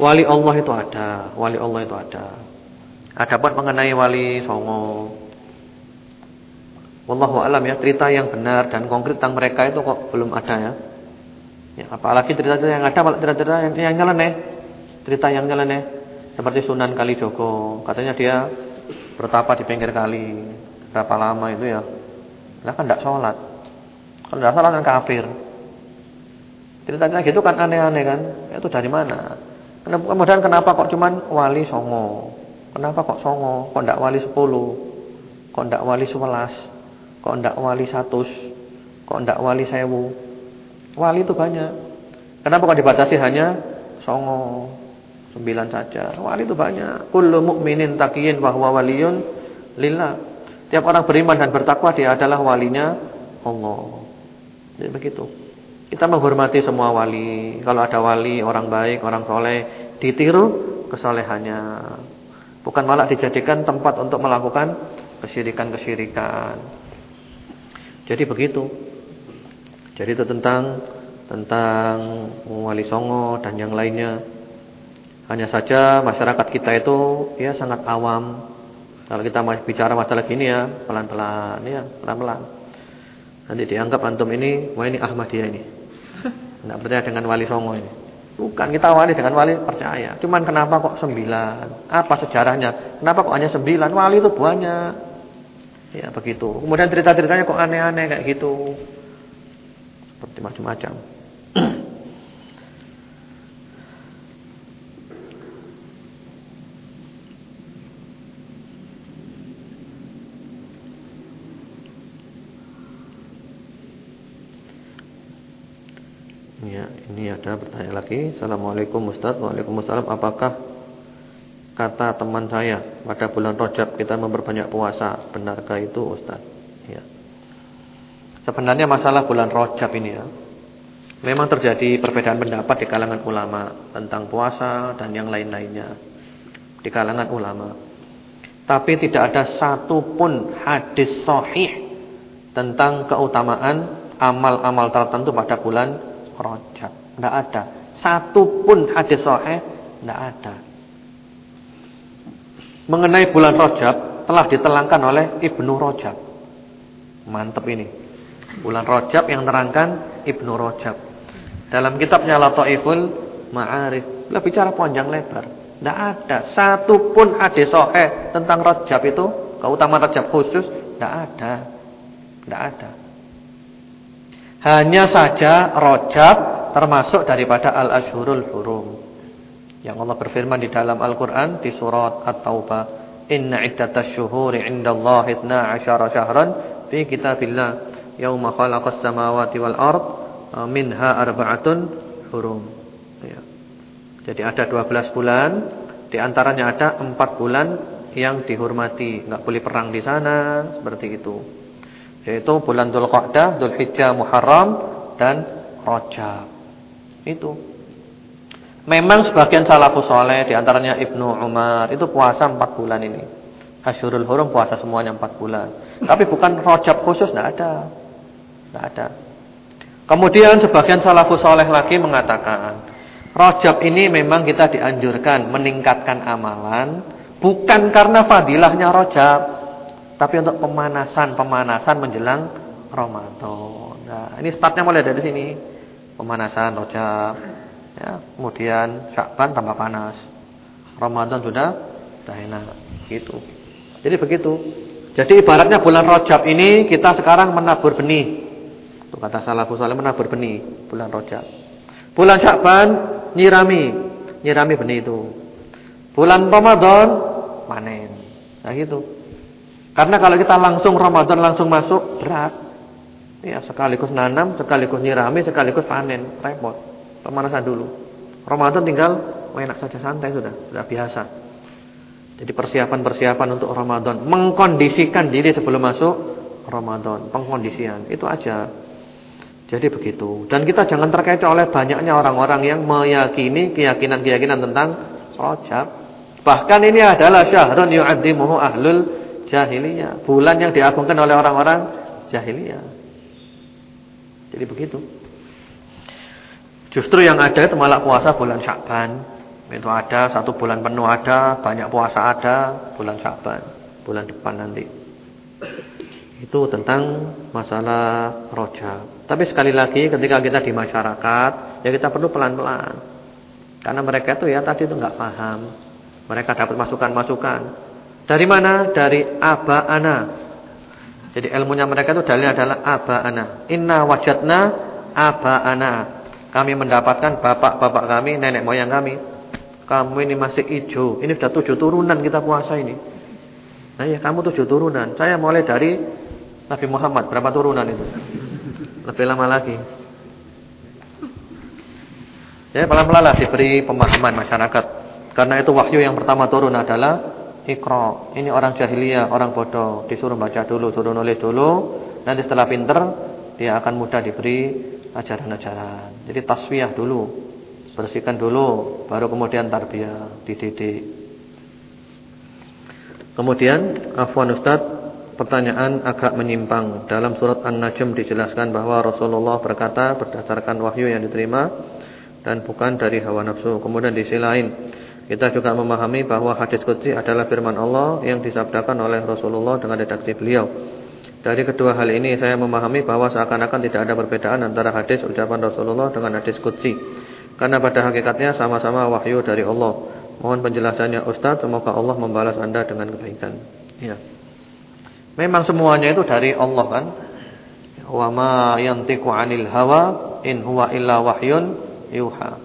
Wali Allah itu ada Wali Allah itu ada Adapun mengenai wali songo Wallahu alam ya Cerita yang benar dan konkret tentang mereka itu kok belum ada ya Ya, apalagi cerita-cerita yang ada, cerita-cerita yang, yang nyeleneh. Cerita yang nyeleneh. Seperti Sunan Kalijogo. Katanya dia bertapa di pinggir kali. Berapa lama itu ya. Nah kan tidak sholat. Kalau tidak sholat kan kafir. Ceritanya gitu kan aneh-aneh kan. Itu dari mana? Kemudian kenapa kok cuman wali songo? Kenapa kok songo? Kok tidak wali sepuluh? Kok tidak wali sebelas? Kok tidak wali satu? Kok tidak wali sewu? Wali itu banyak. Kenapa kok dibatasi hanya songo sembilan saja? Wali itu banyak. Kullu mu'minin taqiyin wa huwa waliyun lillah. Tiap orang beriman dan bertakwa dia adalah walinya Allah. Jadi begitu. Kita menghormati semua wali. Kalau ada wali, orang baik, orang soleh, ditiru kesolehannya. Bukan malah dijadikan tempat untuk melakukan kesyirikan-kesyirikan. Jadi begitu. Jadi itu tentang tentang Wali Songo dan yang lainnya. Hanya saja masyarakat kita itu ya sangat awam. Kalau kita bicara masalah gini ya pelan-pelan ya pelan-pelan. Nanti dianggap antum ini wah ini Ahmadiyah ini. Tidak percaya dengan wali songo ini. Bukan kita wali dengan wali percaya. Cuman kenapa kok sembilan? Apa sejarahnya? Kenapa kok hanya sembilan? Wali itu banyak. Ya begitu. Kemudian cerita-ceritanya kok aneh-aneh kayak gitu. Seperti macam-macam. Ya, ini ada pertanyaan lagi. Assalamualaikum Ustaz. Waalaikumsalam. Apakah kata teman saya pada bulan Rajab kita memperbanyak puasa? Benarkah itu Ustaz? Ya. Sebenarnya masalah bulan Rajab ini ya. Memang terjadi perbedaan pendapat di kalangan ulama tentang puasa dan yang lain-lainnya. Di kalangan ulama. Tapi tidak ada satu pun hadis sahih tentang keutamaan amal-amal tertentu pada bulan Rajab. Tidak ada. Satu pun hadis sahih tidak ada. Mengenai bulan Rajab telah ditelangkan oleh Ibnu Rajab. Mantap ini. Bulan Rajab yang terangkan Ibnu Rajab. Dalam kitabnya Lataiful Ma'arif, beliau bicara panjang lebar. Tidak ada satu pun hadis sahih tentang Rajab itu, keutamaan Rajab khusus, tidak ada. Tidak ada. Hanya saja rojab termasuk daripada al-ashhurul hurum. Yang Allah berfirman di dalam Al-Qur'an di surat At-Taubah, "Inna iddatash shuhuri 'indallahi 12 syahran fi kitabillah yauma khalaqas samawati wal ard minha arba'atun hurum." Ya. Jadi ada 12 bulan, di antaranya ada 4 bulan yang dihormati, enggak boleh perang di sana, seperti itu yaitu bulan Dzulqa'dah, Dzulhijjah, Muharram dan Rajab. Itu. Memang sebagian salafus saleh di antaranya Ibnu Umar itu puasa 4 bulan ini. Asyurul Hurum puasa semuanya 4 bulan. Tapi bukan Rajab khusus enggak ada. Enggak ada. Kemudian sebagian salafus saleh lagi mengatakan, Rajab ini memang kita dianjurkan meningkatkan amalan bukan karena fadilahnya Rajab, tapi untuk pemanasan-pemanasan menjelang Ramadan. Nah, ini startnya mulai dari sini. Pemanasan Rajab. Ya, kemudian Syakban tambah panas. Ramadan sudah sudah enak gitu. Jadi begitu. Jadi ibaratnya bulan Rajab ini kita sekarang menabur benih. Itu kata salafus saleh menabur benih bulan Rajab. Bulan Syakban nyirami, nyirami benih itu. Bulan Ramadan panen. Nah gitu. Karena kalau kita langsung Ramadan langsung masuk berat. Ya, sekaligus nanam, sekaligus nyirami, sekaligus panen, repot. Pemanasan dulu. Ramadan tinggal enak saja santai sudah, sudah biasa. Jadi persiapan-persiapan untuk Ramadan, mengkondisikan diri sebelum masuk Ramadan, pengkondisian, itu aja. Jadi begitu. Dan kita jangan terkait oleh banyaknya orang-orang yang meyakini keyakinan-keyakinan tentang Rajab. Bahkan ini adalah syahrun yu'addimuhu ahlul jahiliyah, bulan yang diagungkan oleh orang-orang jahiliyah. Jadi begitu. Justru yang ada itu malah puasa bulan Syakban. Itu ada satu bulan penuh ada, banyak puasa ada, bulan Syakban, bulan depan nanti. Itu tentang masalah roja. Tapi sekali lagi ketika kita di masyarakat, ya kita perlu pelan-pelan. Karena mereka itu ya tadi itu nggak paham. Mereka dapat masukan-masukan. Dari mana? Dari aba'ana. Jadi ilmunya mereka itu dalilnya adalah aba'ana. Inna wajadna aba'ana. Kami mendapatkan bapak-bapak kami, nenek moyang kami. Kamu ini masih hijau. Ini sudah tujuh turunan kita puasa ini. Nah ya kamu tujuh turunan. Saya mulai dari Nabi Muhammad. Berapa turunan itu? Lebih lama lagi. Ya pelan-pelan lah diberi pemahaman masyarakat. Karena itu wahyu yang pertama turun adalah Iqra. Ini orang jahiliyah, orang bodoh, disuruh baca dulu, suruh nulis dulu, nanti setelah pinter dia akan mudah diberi ajaran-ajaran. Jadi tasfiyah dulu. Bersihkan dulu, baru kemudian tarbiyah, dididik. Kemudian afwan Ustaz, pertanyaan agak menyimpang. Dalam surat An-Najm dijelaskan bahwa Rasulullah berkata berdasarkan wahyu yang diterima dan bukan dari hawa nafsu. Kemudian di sisi lain kita juga memahami bahwa hadis qudsi adalah firman Allah yang disabdakan oleh Rasulullah dengan redaksi beliau. Dari kedua hal ini saya memahami bahwa seakan-akan tidak ada perbedaan antara hadis ucapan Rasulullah dengan hadis qudsi. Karena pada hakikatnya sama-sama wahyu dari Allah. Mohon penjelasannya Ustaz, semoga Allah membalas Anda dengan kebaikan. Ya. Memang semuanya itu dari Allah kan. Wa ma yantiqu 'anil hawa in huwa illa wahyun yuha.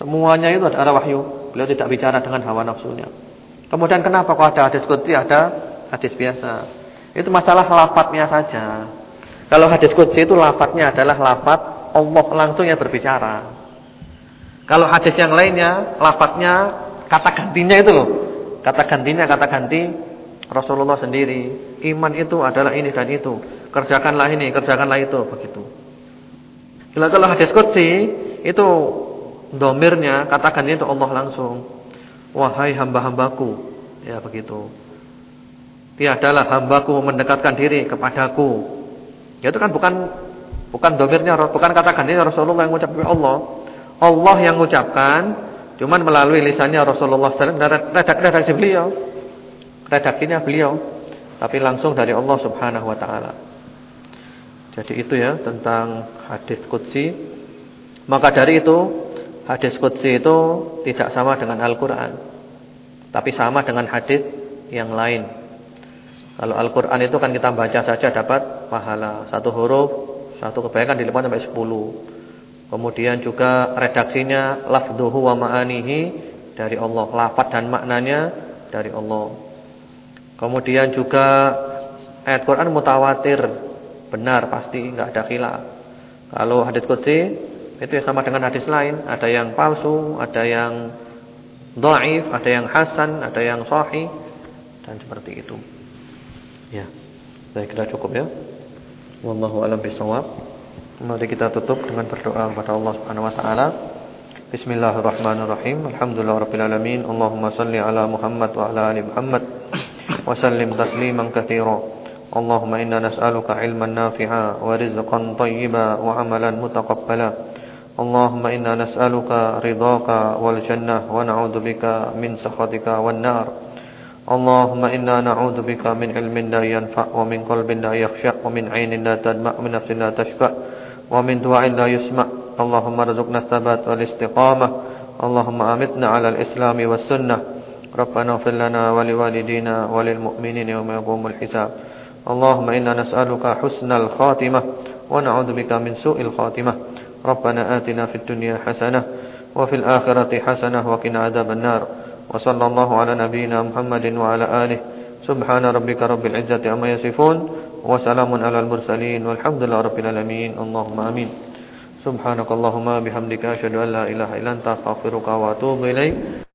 Semuanya itu adalah wahyu. Beliau tidak bicara dengan hawa nafsunya. Kemudian kenapa kok ada hadis qudsi, ada hadis biasa? Itu masalah lafadznya saja. Kalau hadis qudsi itu lafadznya adalah lafadz Allah langsung yang berbicara. Kalau hadis yang lainnya lafadznya kata gantinya itu loh. Kata gantinya kata ganti Rasulullah sendiri. Iman itu adalah ini dan itu. Kerjakanlah ini, kerjakanlah itu, begitu. Kalau hadis qudsi itu domirnya kata gantinya itu Allah langsung. Wahai hamba-hambaku. Ya begitu adalah hambaku mendekatkan diri kepadaku. Ya, itu kan bukan bukan domirnya, bukan kata gantinya Rasulullah yang mengucapkan Allah. Allah yang mengucapkan, cuman melalui lisannya Rasulullah SAW redaksi beliau. Redaksinya beliau, tapi langsung dari Allah Subhanahu wa taala. Jadi itu ya tentang hadis qudsi. Maka dari itu, hadis qudsi itu tidak sama dengan Al-Qur'an. Tapi sama dengan hadis yang lain. Kalau Al-Quran itu kan kita baca saja dapat pahala. Satu huruf, satu kebaikan dilipat sampai sepuluh. Kemudian juga redaksinya lafduhu wa ma'anihi dari Allah. Lafad dan maknanya dari Allah. Kemudian juga ayat Quran mutawatir. Benar, pasti, enggak ada khilaf. Kalau hadis qudsi itu sama dengan hadis lain. Ada yang palsu, ada yang dhaif, ada yang hasan, ada yang sahih. Dan seperti itu. Ya. Saya kira cukup ya. Wallahu a'lam bishawab. Mari kita tutup dengan berdoa kepada Allah Subhanahu wa taala. Bismillahirrahmanirrahim. Alhamdulillahirabbil alamin. Allahumma shalli ala Muhammad wa ala ali Muhammad wa sallim tasliman katsira. Allahumma inna nas'aluka ilman nafi'a wa rizqan thayyiban wa amalan mutaqabbala. Ridhaka wal jannah wa na'udzu bika min sakhatika wan nar. اللهم إنا نعوذ بك من علم لا ينفع ومن قلب لا يخشع ومن عين لا تدمع ومن نفس لا تشفع ومن دعاء لا يسمع. اللهم ارزقنا الثبات والاستقامة. اللهم أمتنا على الإسلام والسنة. ربنا اغفر لنا ولوالدينا وللمؤمنين يوم يقوم الحساب. اللهم إنا نسألك حسن الخاتمة ونعوذ بك من سوء الخاتمة. ربنا آتنا في الدنيا حسنة وفي الآخرة حسنة وقنا عذاب النار. وصلى الله على نبينا محمد وعلى آله. سبحان ربك رب العزة عما يصفون وسلام على المرسلين والحمد لله رب العالمين. اللهم آمين. سبحانك اللهم بحمدك أشهد أن لا إله إلا أنت أستغفرك وأتوب إليك.